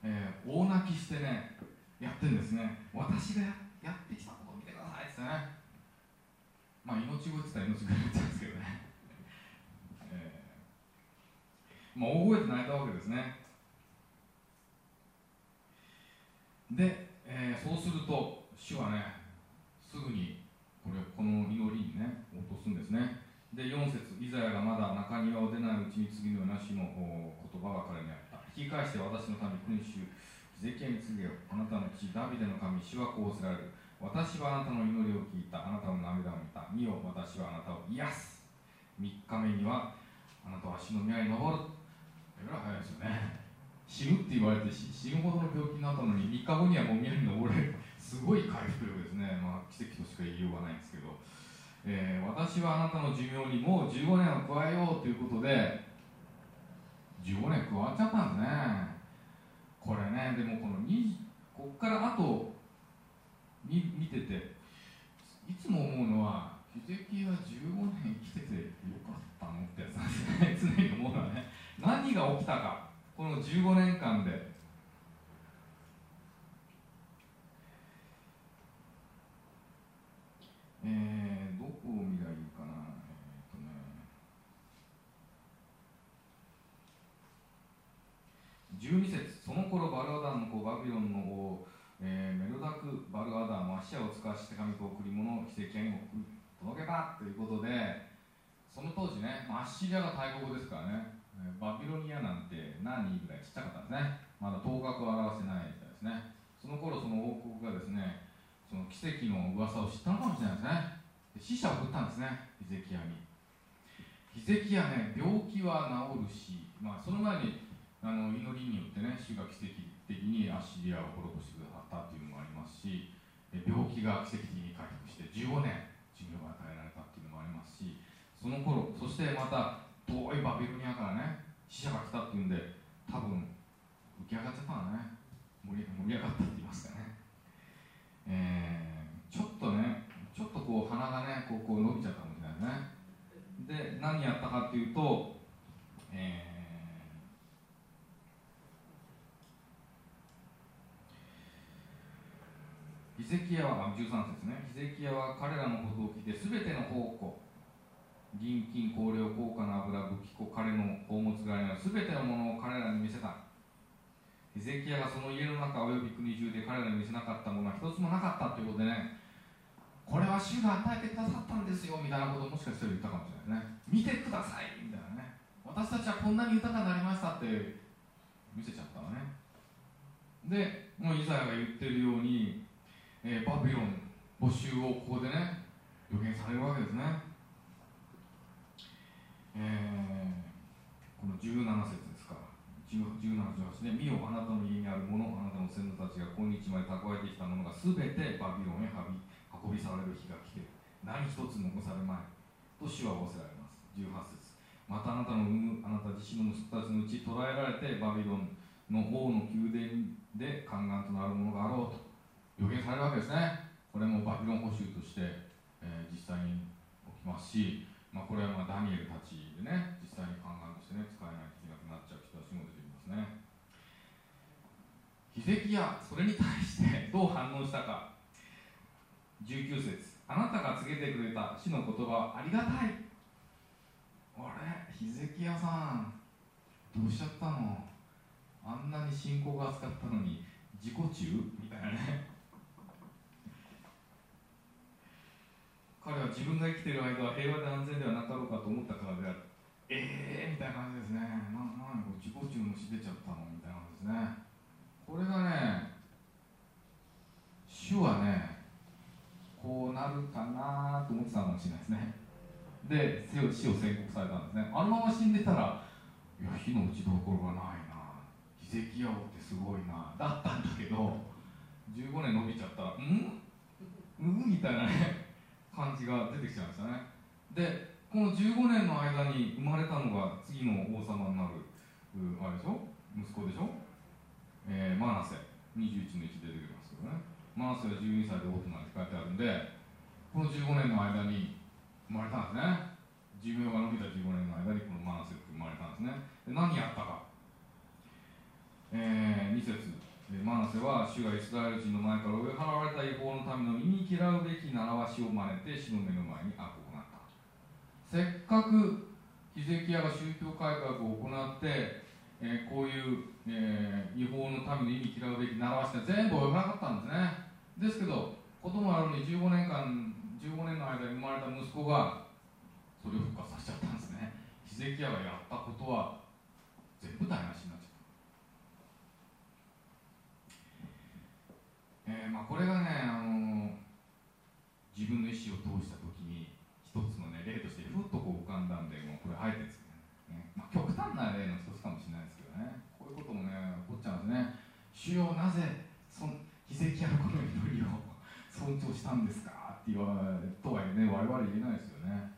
Speaker 3: えー、大泣きしてねやってるんですね。私がやってきたことを見てくださいってね。まあ命乞いって言ったら命乞いって言うんですけどね、えー、まあ大声で泣いたわけですね。で、えー、そうすると主はねすぐにこれこの祈りにね落とすんですね。で4節イザヤがまだ中庭を出ないうちに次のような死の言葉が彼にあった。引き返して私の神君主ゼキヤに告げよあなたの父ダビデの神主はこうせられる。私はあなたの祈りを聞いた。あなたの涙を見た。見よ私はあなたを癒す。3日目にはあなたは死の宮に登る。えらい早いですよね。死ぬって言われて死ぬほどの病気になったのに3日後にはもう宮に登れる。すごい回復力ですね、まあ、奇跡としか言いようがないんですけど、えー、私はあなたの寿命にもう15年を加えようということで15年加わっちゃったんですね。これねでもこの2こっからあと見てていつも思うのは秀樹は15年生きててよかったのってやつなんですね。常に思うのはね。何が起きたかこの15年間で。えー、どこを見りゃいいかな、えーとね、12節その頃バルアダンの子バビロンの王、えー、メロダク・バルアダンは足を使わして神と贈り物を奇跡に届けたということでその当時ね、まあ、アッシリアが大国ですからね、えーバビロニアなんて何人ぐらいちっちゃかったんですね。まだ頭角を表してない時代ですね。その頃その王国がですね、その奇跡の噂を知ったのかもしれないですね。死者を送ったんですね、ヒゼキヤに。ヒゼキヤね、病気は治るし、まあ、その前にあの祈りによってね、主が奇跡的にアッシリアを滅ぼしてくださったっていうのもありますし、病気が奇跡的に回復して15年寿命が与えられたっていうのもありますし、その頃、そしてまた遠いバビロニアからね、死者が来たっていうんで、多分浮き上がっちゃったのね、盛り盛り上がったって言いますかね。えーちょっとね、ちょっとこう鼻がね、こうこう伸びちゃったかもしれないですね。で、何やったかっていうと、えーヒゼキヤは、13節ね、ヒゼキヤは彼らのことを聞いて、すべての宝庫、銀金、香料、高価な油、武器庫、彼の宝物がありのすべてのものを彼らに見せた。ヒゼキヤがその家の中および国中で彼らに見せなかったものは一つもなかったということでね、これは主が与えてくださったんですよみたいなことをもしかしたら言ったかもしれないね。見てくださいみたいなね。私たちはこんなに豊かになりましたって見せちゃったのね。で、もうイザヤが言ってるように、えーバビロン募集をここでね、予言されるわけですね。えーこの17節ですから、1718ね、見よ、あなたの家にあるもの、あなたの先祖たちが今日まで蓄えてきたものがすべてバビロンへ運び運び去られる日が来て。何一つ残されまい。と主は仰せられます。18節またあなたの産むあなた自身の息子たちのうち捕らえられてバビロンの王の宮殿で宦官となるものがあろうと予言されるわけですね。これもバビロン捕囚として、えー実際に起きますし、まあ、これはまダニエルたちでね、実際に宦官としてね、使えないといけなくなっちゃう人たちも出てきますね。ヒゼキヤ、それに対して どう反応したか。19節あなたが告げてくれた主の言葉はありがたい。あれ、ヒゼキヤさん、どうしちゃったの？あんなに信仰が厚かったのに、自己中？みたいなね。彼は自分が生きている間は平和で安全ではなかろうかと思ったからである。えーみたいな感じですね。な、なんこれ自己中の死出ちゃったのみたいな感じですね。これがね、主はね、こうなるかなと思ってたかもしれないですね。で、死を死を宣告されたんですね。あのまま死んでたら、いや、火の打ちどころがないな。ヒゼキヤ王ってすごいな。だったんだけど、15年伸びちゃったら、ん？うんみたいなね、感じが出てきちゃいましたね。で、この15年の間に生まれたのが次の王様になる、あれでしょ？息子でしょ？えーマナセ、21の1出てきますけどね。マナセは12歳で王となって書いてあるんで、この15年の間に生まれたんですね。寿命が伸びた15年の間にこのマナセって生まれたんですね。で何やったか。えー、2節マナセは主がイスラエル人の前から追い払われた違法の民の身に嫌うべき習わしを真似て主の目の前に悪を行った。せっかくヒゼキヤが宗教改革を行って、えーこういう、えー違法の民の意味嫌うべき習わしが全部及ばなかったんですね。ですけど子供あるのに15年間15年の間に生まれた息子がそれを復活させちゃったんですね。ヒゼキヤがやったことは全部台無しになっちゃった、えーまあ、これがねあの自分の意思を通した時に一つのね例としてふっとこう浮かんだんでもうこれあえてですね、まあ、極端な例の一つかもしれないですけどね。こういうこともね起こっちゃうんですね。主よなぜそのヒゼキヤのこの祈りを尊重したんですか？って言わとはね我々言えないですよね。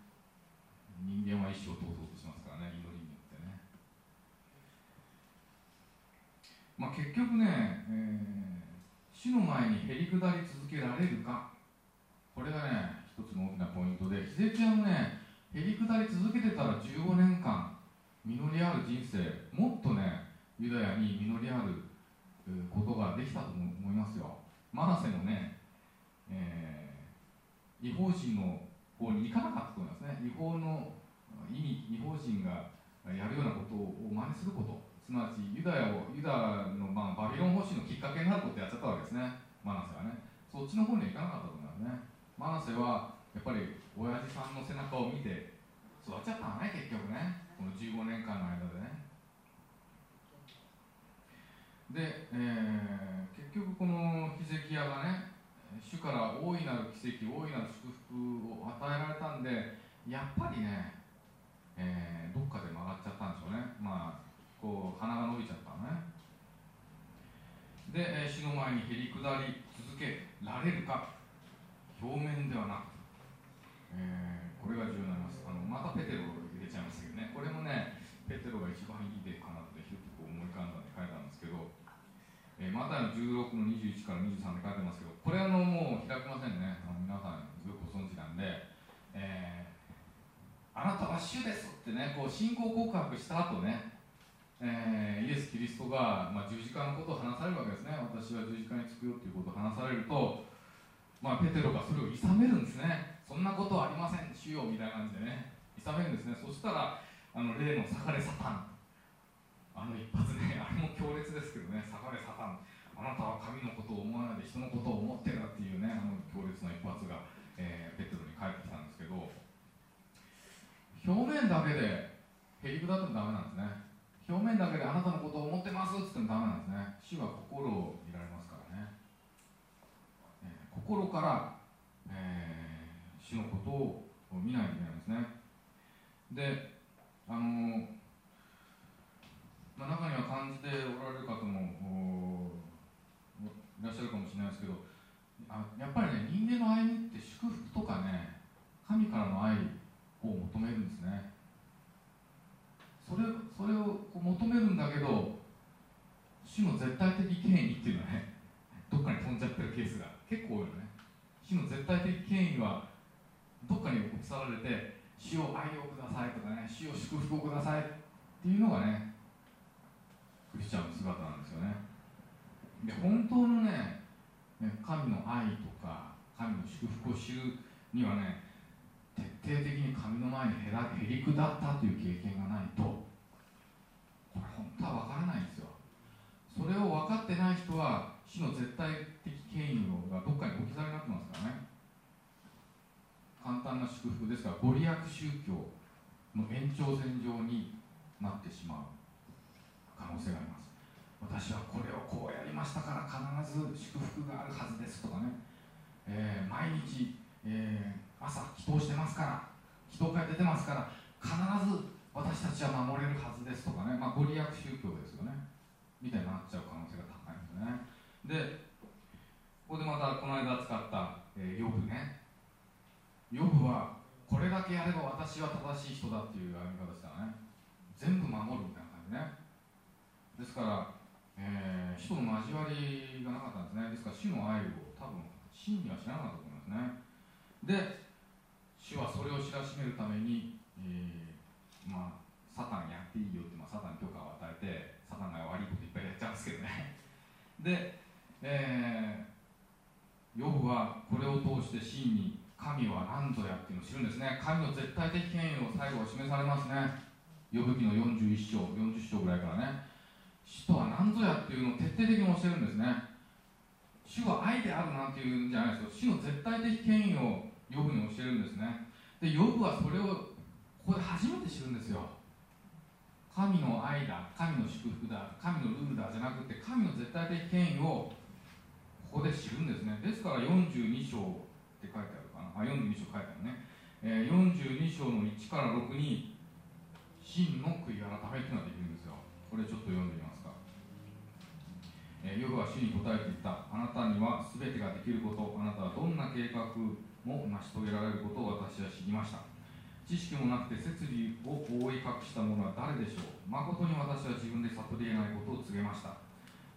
Speaker 3: 人間は意思を通そうとしますからね祈りによってね。まあ結局ね、えー主の前にへり下り続けられるか？これがね一つの大きなポイントでヒゼキヤもねへり下り続けてたら15年間実りある人生もっとねユダヤに実りあることができたと思いますよ。マナセもね、えー違法人の方に行かなかったと思いますね。違法の意味違法人がやるようなことを真似すること。すなわちユダヤをユダの、まあ、バビロン保守のきっかけになることをやっちゃったわけですね。マナセはね。そっちの方には行かなかったと思いますね。マナセはやっぱり親父さんの背中を見て育っちゃったのね結局ね。この15年間の間でね。で、えー、結局このヒゼキヤがね主から大いなる奇跡大いなる祝福を与えられたんでやっぱりね、えー、どっかで曲がっちゃったんでしょうね。まあこう鼻が伸びちゃったのね。で、死の前にへり下り続けられるか。表面ではなく、えー、これが重要になります。あのまたペテロ入れちゃいましたけどね。これもねペテロが一番いい例かなってひょっとこう思い浮かんだんで書いたんですけど、えー、マタイの16の21から23で書いてますけどこれあのもう開きませんね。あの皆さんよくご存知なんで、えー、あなたは主ですってねこう信仰告白した後ねえー、イエス・キリストが、まあ、十字架のことを話されるわけですね。私は十字架につくよということを話されると、まあ、ペテロがそれをいさめるんですね。そんなことはありません主よみたいな感じでね。いさめるんですね。そしたらあの例の「裂かれサタン」あの一発ね あれも強烈ですけどね「裂かれサタン」あなたは神のことを思わないで人のことを思ってるっていうねあの強烈な一発が、えー、ペテロに返ってきたんですけど。表面だけでへりくだってもダメなんですね。表面だけであなたのことを思ってますって言ってもダメなんですね。主は心を見られますからね、えー、心から、えー、主のことを見ないといけないんですね。であのまあ、中には感じておられる方もいらっしゃるかもしれないですけどあやっぱりね人間の歩みって祝福とかね神からの愛を求めるんですね。それそれをこう求めるんだけど主の絶対的権威っていうのはねどっかに飛んじゃってるケースが結構多いよね。主の絶対的権威はどっかに置き去られて主を愛をくださいとかね主を祝福をくださいっていうのがねクリスチャンの姿なんですよね。で本当のね神の愛とか神の祝福を知るにはね徹底的に神の前にへらへり下ったという経験がないとこれ本当は分からないんですよ。それを分かってない人は死の絶対的権威がどっかに置き去りになってますからね。簡単な祝福ですからご利益宗教の延長線上になってしまう可能性があります。私はこれをこうやりましたから必ず祝福があるはずですとかね、えー、毎日、えー朝祈祷してますから祈祷会出てますから必ず私たちは守れるはずですとかね、まあ、ご利益宗教ですよね。みたいになっちゃう可能性が高いんですね。でここでまたこの間使った、えー、ヨブね。ヨブはこれだけやれば私は正しい人だっていう歩み方したらね全部守るみたいな感じね。ですから、えー、人の交わりがなかったんですね。ですから主の愛を多分真には知らなかったと思いますね。で主はそれを知らしめるために、えー、まあ、サタンやっていいよって、まあ、サタンに許可を与えてサタンが悪いこといっぱいやっちゃうんですけどね。で、えー、ヨブはこれを通して真に神は何ぞやっていうのを知るんですね。神の絶対的権威を最後は示されますね。ヨブ記の41章40章ぐらいからね。主とは何ぞやっていうのを徹底的に教えるんですね。主は愛であるなんていうんじゃないですよ主の絶対的権威をヨブに教えるんですね。でヨブはそれをここで初めて知るんですよ。神の愛だ神の祝福だ神のルールだじゃなくて神の絶対的権威をここで知るんですね。ですから42章って書いてあるかな。あ42章書いてあるね、えー、42章の1から6に真の悔い改めっていうのができるんですよ。これちょっと読んでみますか、えー、ヨブは主に答えていった。あなたには全てができること。あなたはどんな計画も成し遂げられることを私は知りました。知識もなくて設理を覆い隠した者は誰でしょう。誠に私は自分で悟り得ないことを告げました。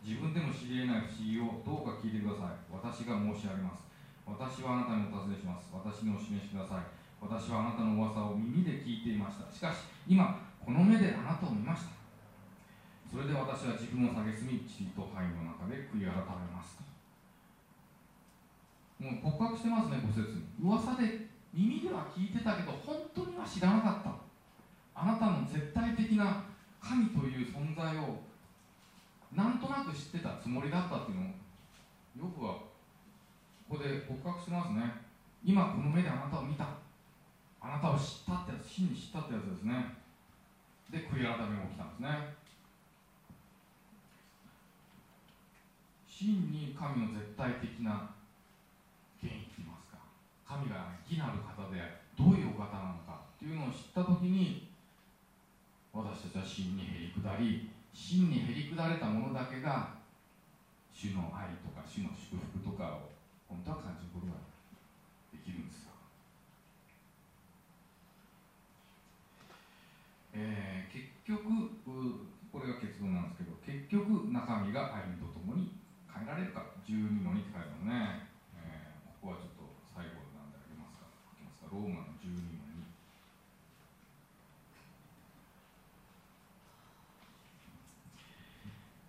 Speaker 3: 自分でも知り得ない不思議をどうか聞いてください。私が申し上げます。私はあなたにお尋ねします。私にお示しください。私はあなたの噂を耳で聞いていました。しかし今この目であなたを見ました。それで私は自分を蔑み地と灰の中で悔い改めます。もう告白してますね、ご説に。噂で耳では聞いてたけど、本当には知らなかった。あなたの絶対的な神という存在をなんとなく知ってたつもりだったっていうのを、よくはここで告白してますね。今この目であなたを見た。あなたを知ったってやつ真に知ったってやつですねで悔い改めが起きたんですね真に神の絶対的な神が義なる方でどういうお方なのかというのを知った時に私たちは真にへり下り真にへり下れたものだけが主の愛とか主の祝福とかを本当は感じることができるんですよ、えー、結局これが結論なんですけど結局中身が歩みとともに変えられるか12の2って書いてますね、えー、ここはちょっと最後なんであげますか書きますかローマの12の2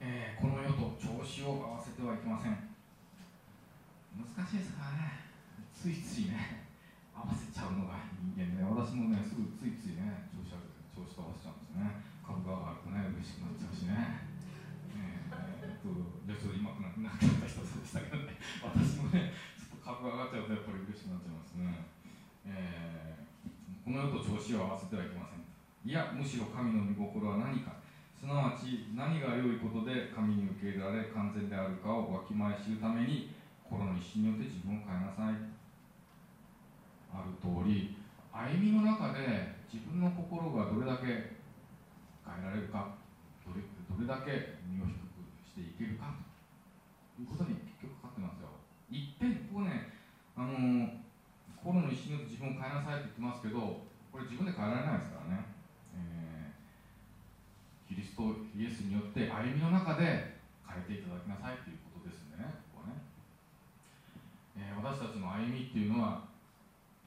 Speaker 3: えー、この世と調子を合わせてはいけません難しいですからねついついね合わせちゃうのが人間で私もねすぐついついね調子調子と合わせちゃうんですね。株が上がるとね嬉しくなっちゃうしね。えー、っと予想今くななくなった人でしたけどね。私もねちょっと株が上がっちゃうとやっぱり嬉しくなっちゃいますね。えー、この世と調子を合わせてはいけません。いやむしろ神の御心は何か。すなわち何が良いことで神に受け入れられ完全であるかをわきまえ知るために心の一心によって自分を変えなさい。ある通り歩みの中で自分の心がどれだけ変えられるかどれどれだけ身を低くしていけるかということに結局かかってますよ。一点ここねあの心の一心によって自分を変えなさいって言ってますけどこれ自分で変えられないですからね。キリストイエスによって歩みの中で変えていただきなさいということですんでねここはね、えー、私たちの歩みっていうのは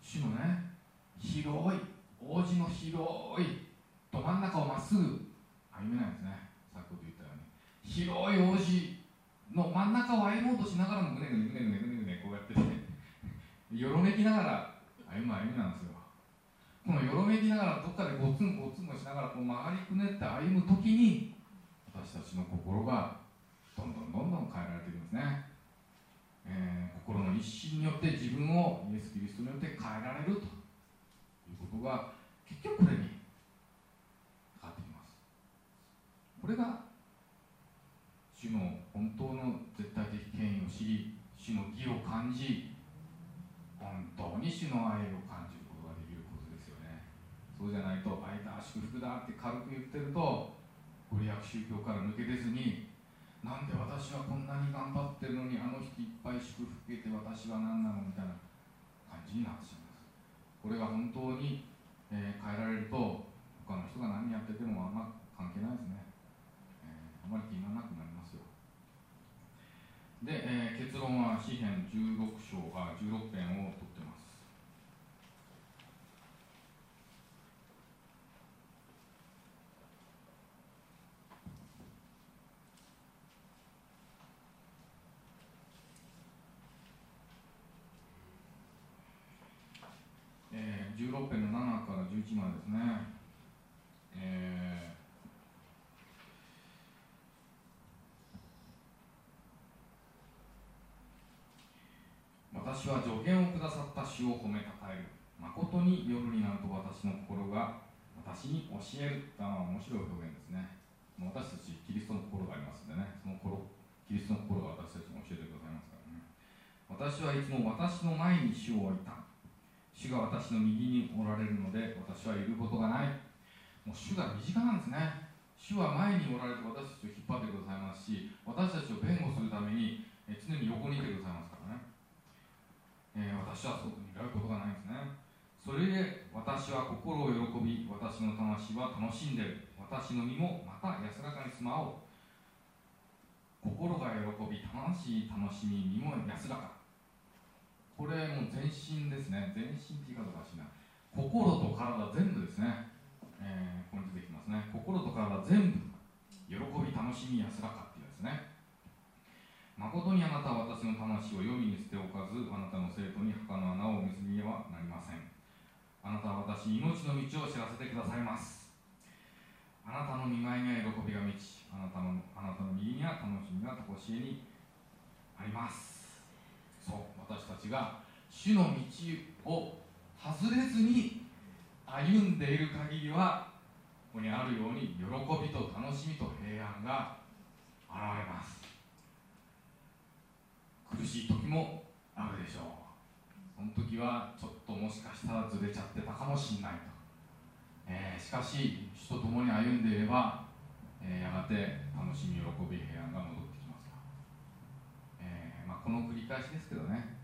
Speaker 3: 主のね広い王子の広いど真ん中をまっすぐ歩めないんですね。先ほど言ったように。広い王子の真ん中を歩もうとしながらもぐねぐねぐねぐねぐねぐねこうやってねよろめきながら歩む歩みなんですよ。このよろめきながらどっかでゴツンゴツンしながらこう曲がりくねって歩む時に私たちの心がどんどんどんどん変えられていくんですね、えー、心の一心によって自分をイエス・キリストによって変えられるということが結局これにかかってきます。これが主の本当の絶対的権威を知り主の義を感じ本当に主の愛を感じることができることですよね。そうじゃないと愛だ祝福だって軽く言ってるとご利益宗教から抜け出ずになんで私はこんなに頑張ってるのにあの人いっぱい祝福受けて私は何なのみたいな感じになってしまいます。これが本当に、えー、変えられると他の人が何やっててもあんま関係ないですね、えー、あまり気にならなくなりますよ。で、えー、結論は詩編16章あ16編をってます16編の7から11までですね、えー、私は助言をくださった主を褒めたたえる。誠に夜になると私の心が私に教えるというのは面白い表現ですね。私たちキリストの心がありますんでね。その心キリストの心が私たちに教えてくださいますからね。私はいつも私の前に主を置いた。主が私の右におられるので私はいることがない。もう主が身近なんですね。主は前におられて私たちを引っ張ってくださいますし私たちを弁護するために常に横にいてくださいますからね、えー、私は外にいられることがないんですね。それで私は心を喜び私の魂は楽しんでる。私の身もまた安らかに住まおう。心が喜び魂楽しみ身も安らか。これもう全身ですね。全身って言い方おかしいな。心と体全部ですね、えー、ここに出てきますね。心と体全部喜び楽しみ安らかっていうやつね。誠にあなたは私の魂を読みに捨ておかずあなたの生徒に墓の穴を見ずにはなりません。あなたは私に命の道を知らせてくださいます。あなたの見舞いには喜びが満ちあなたのあなたの右には楽しみがとこしえにあります。そう。私たちが主の道を外れずに歩んでいる限りはここにあるように喜びと楽しみと平安が現れます。苦しい時もあるでしょう。その時はちょっともしかしたらずれちゃってたかもしれないと、えー、しかし主と共に歩んでいれば、えー、やがて楽しみ喜び平安が戻ってきますえー、まあ、この繰り返しですけどね、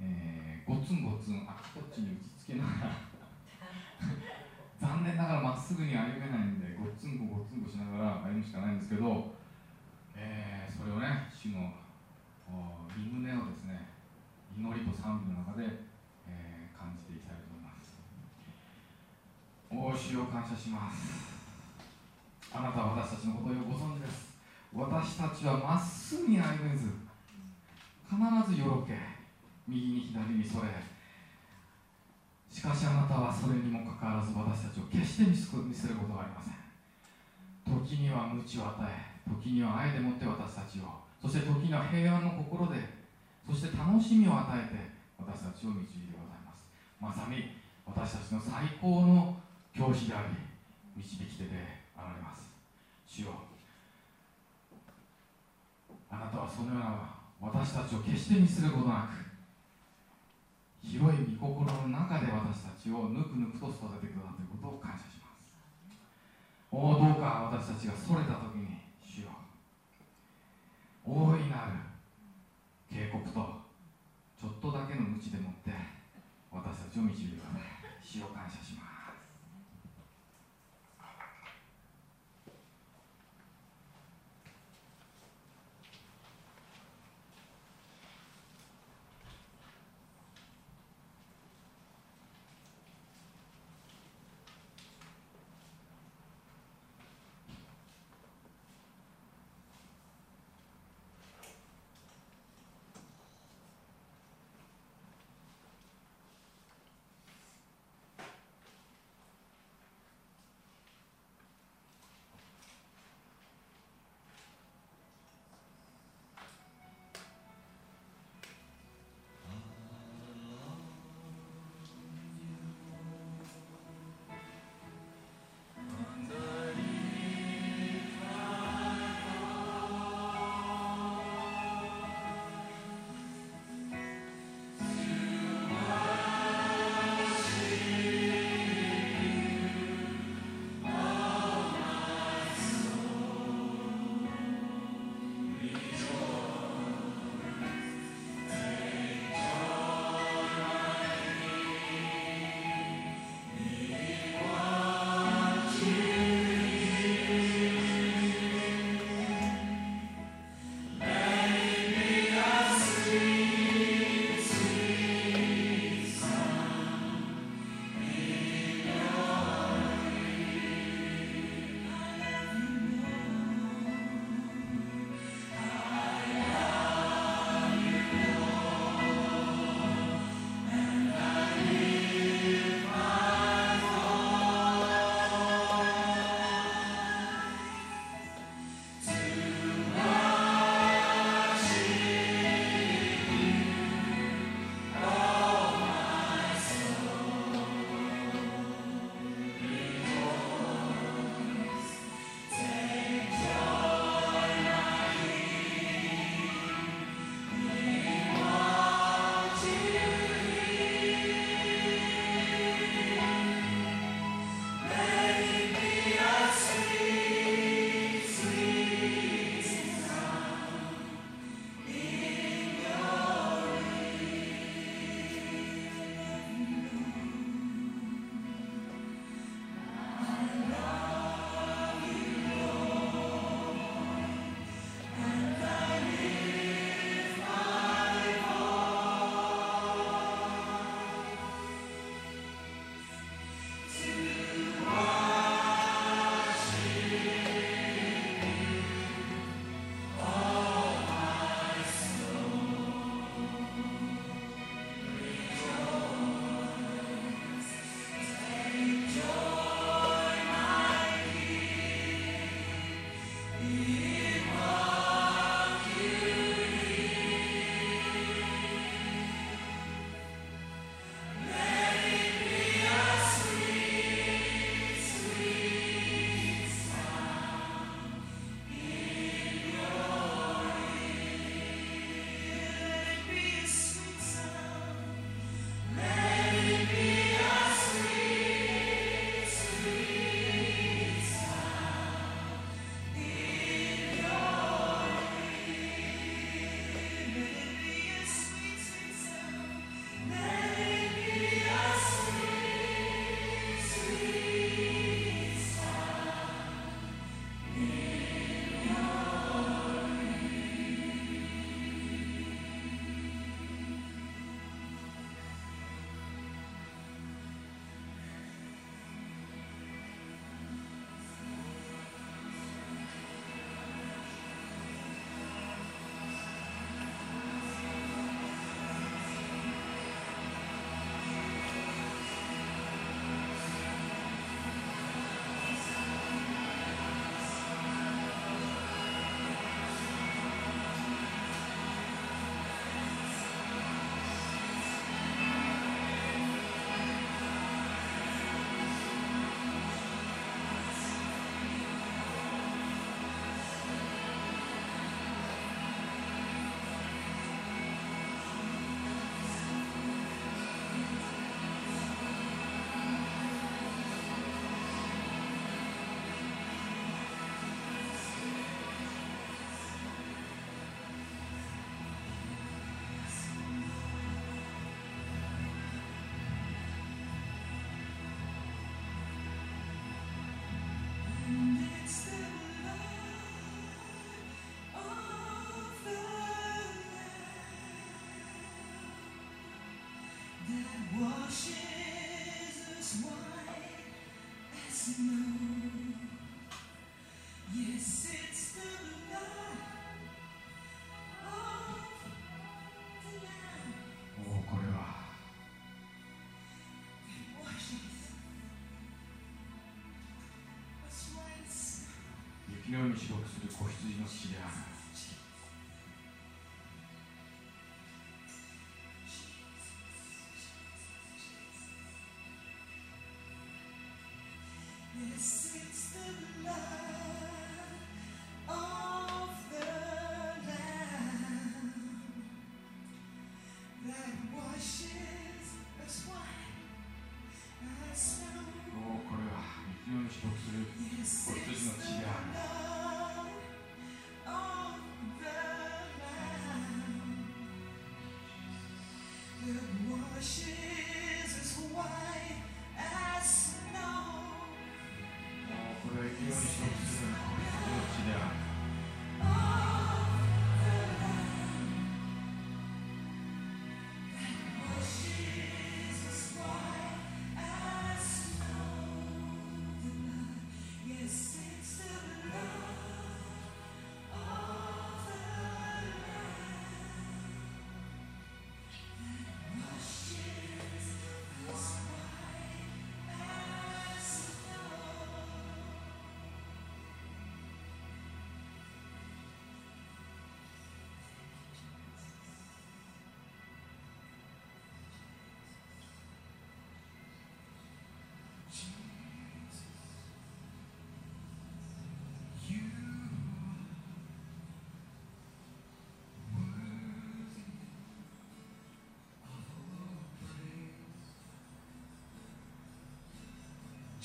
Speaker 3: えー、ごつんごつんあちこっちに打ちつけながら。残念ながらまっすぐに歩めないんでごつんこごつんこしながら歩むしかないんですけど、えー、それをね主のリムネをですね祈りと賛美の中で、えー、感じていきたいと思います。お主を感謝します。あなたは私たちのことをご存知です。私たちはまっすぐに歩めず必ずよろけ右に左にそれしかしあなたはそれにもかかわらず私たちを決して見せることはありません。時には無知を与え時には愛でもって私たちをそして時には平安の心でそして楽しみを与えて私たちを導いてございます。まさに私たちの最高の教師であり導き手であられます。主よあなたはそのような私たちを決して見せることなく広い御心の中で私たちをぬくぬくと育ててくださっていることを感謝します。おおどうか私たちがそれた時に主よ。大いなる警告とちょっとだけの無知でもって私たちを導いてください。主を感謝します。
Speaker 1: 雪のように白くする子羊の血である。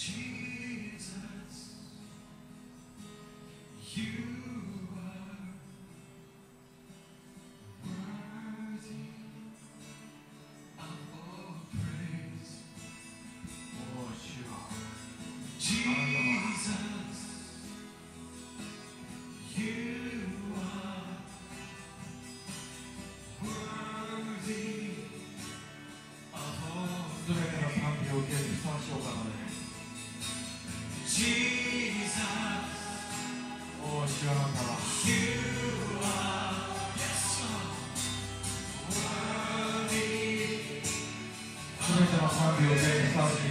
Speaker 3: Jesus. You
Speaker 1: べての賛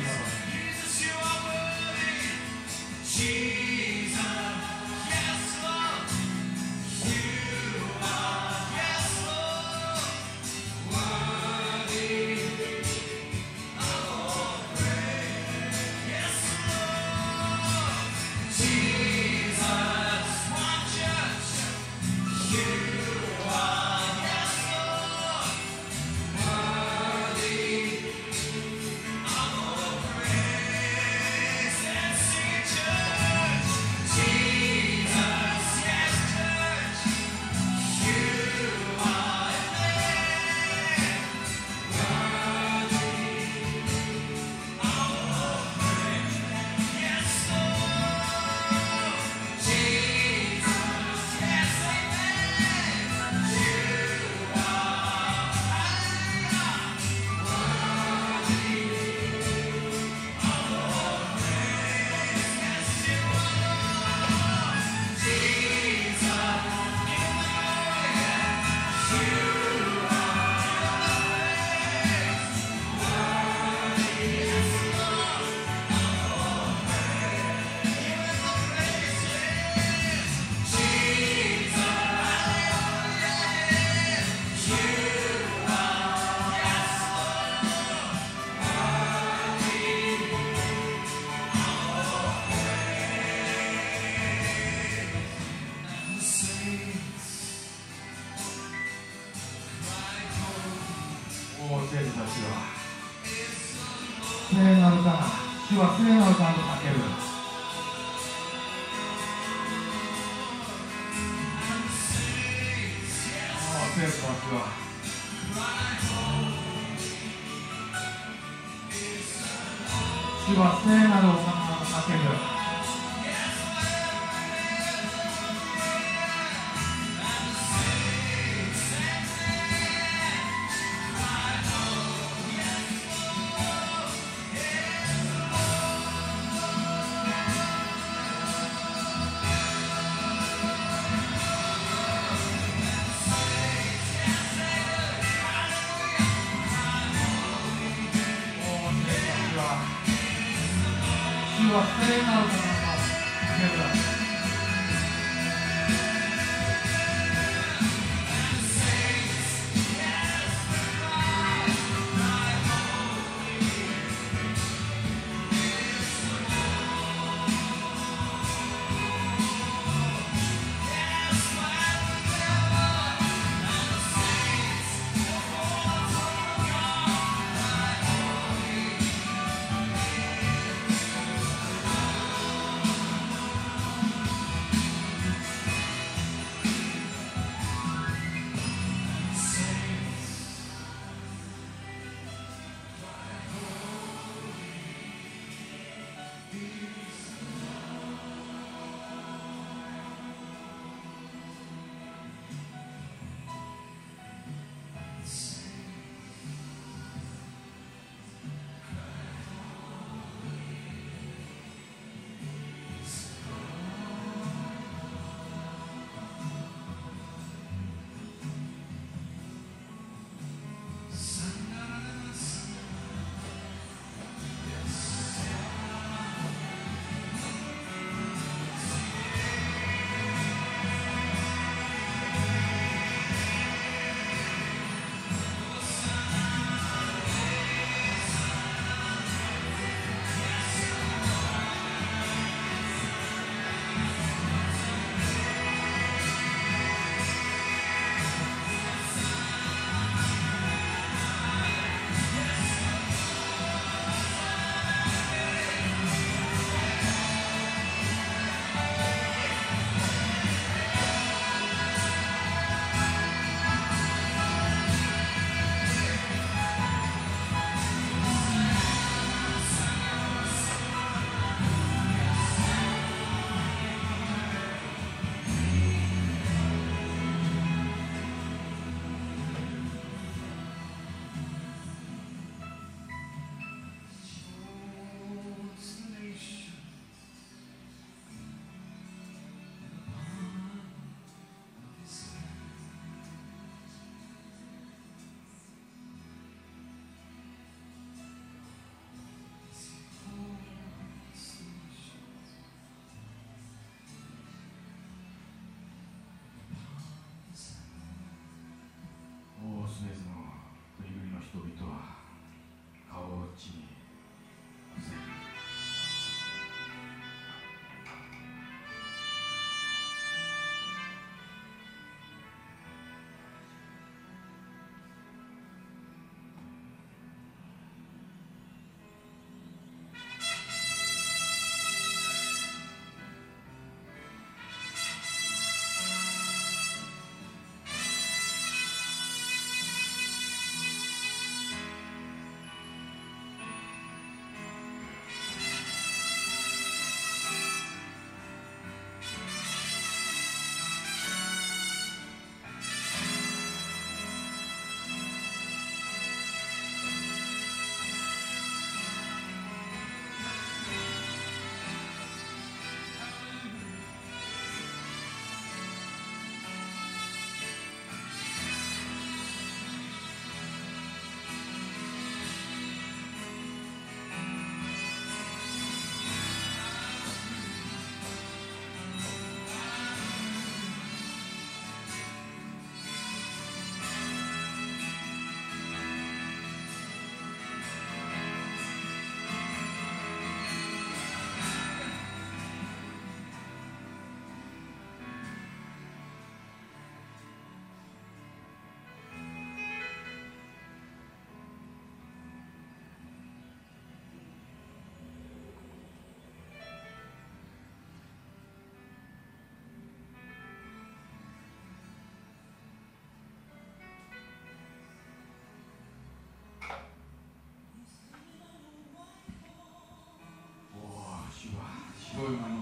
Speaker 1: 白い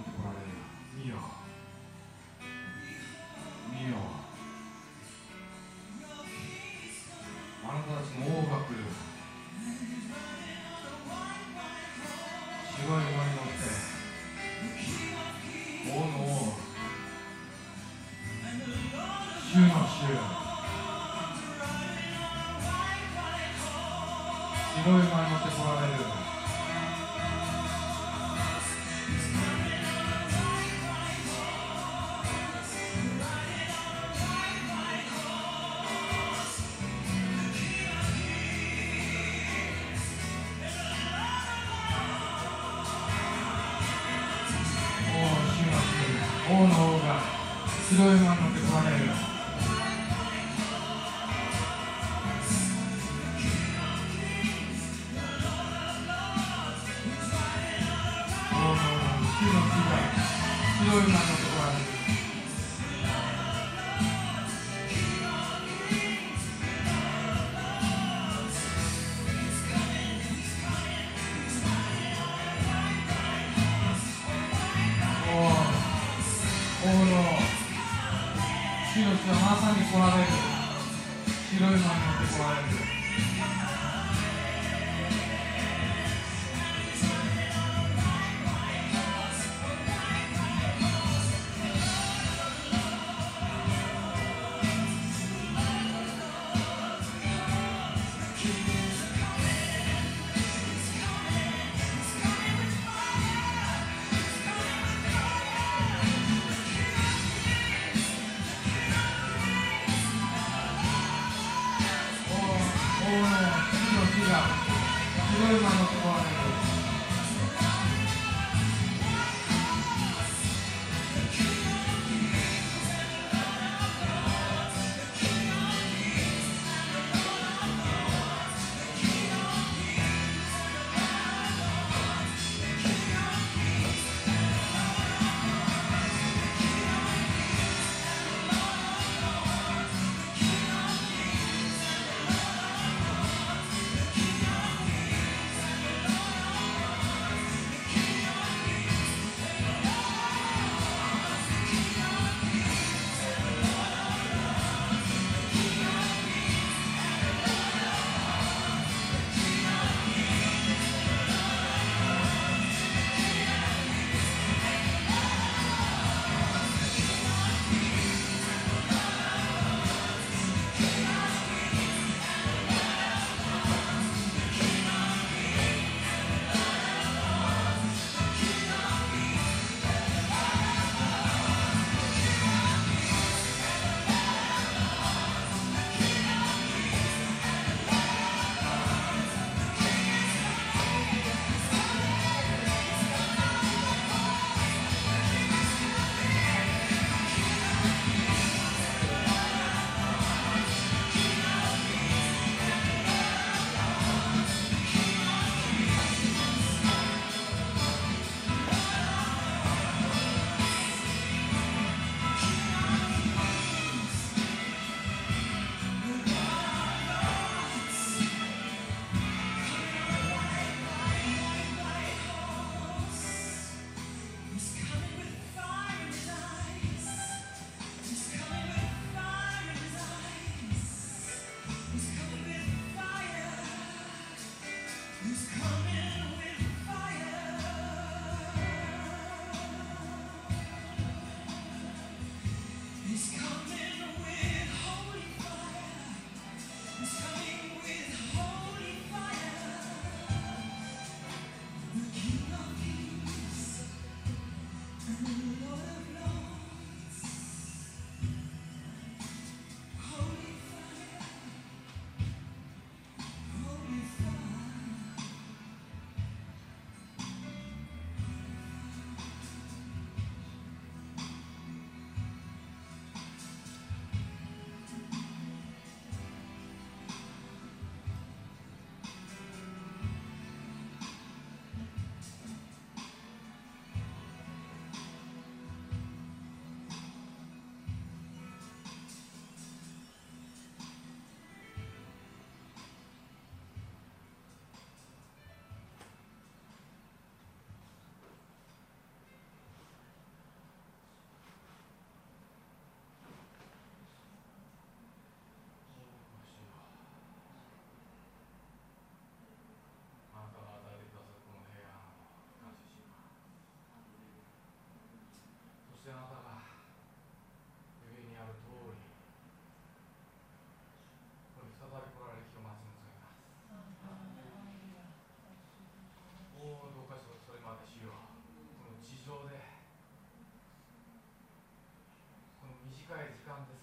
Speaker 3: 短い時間です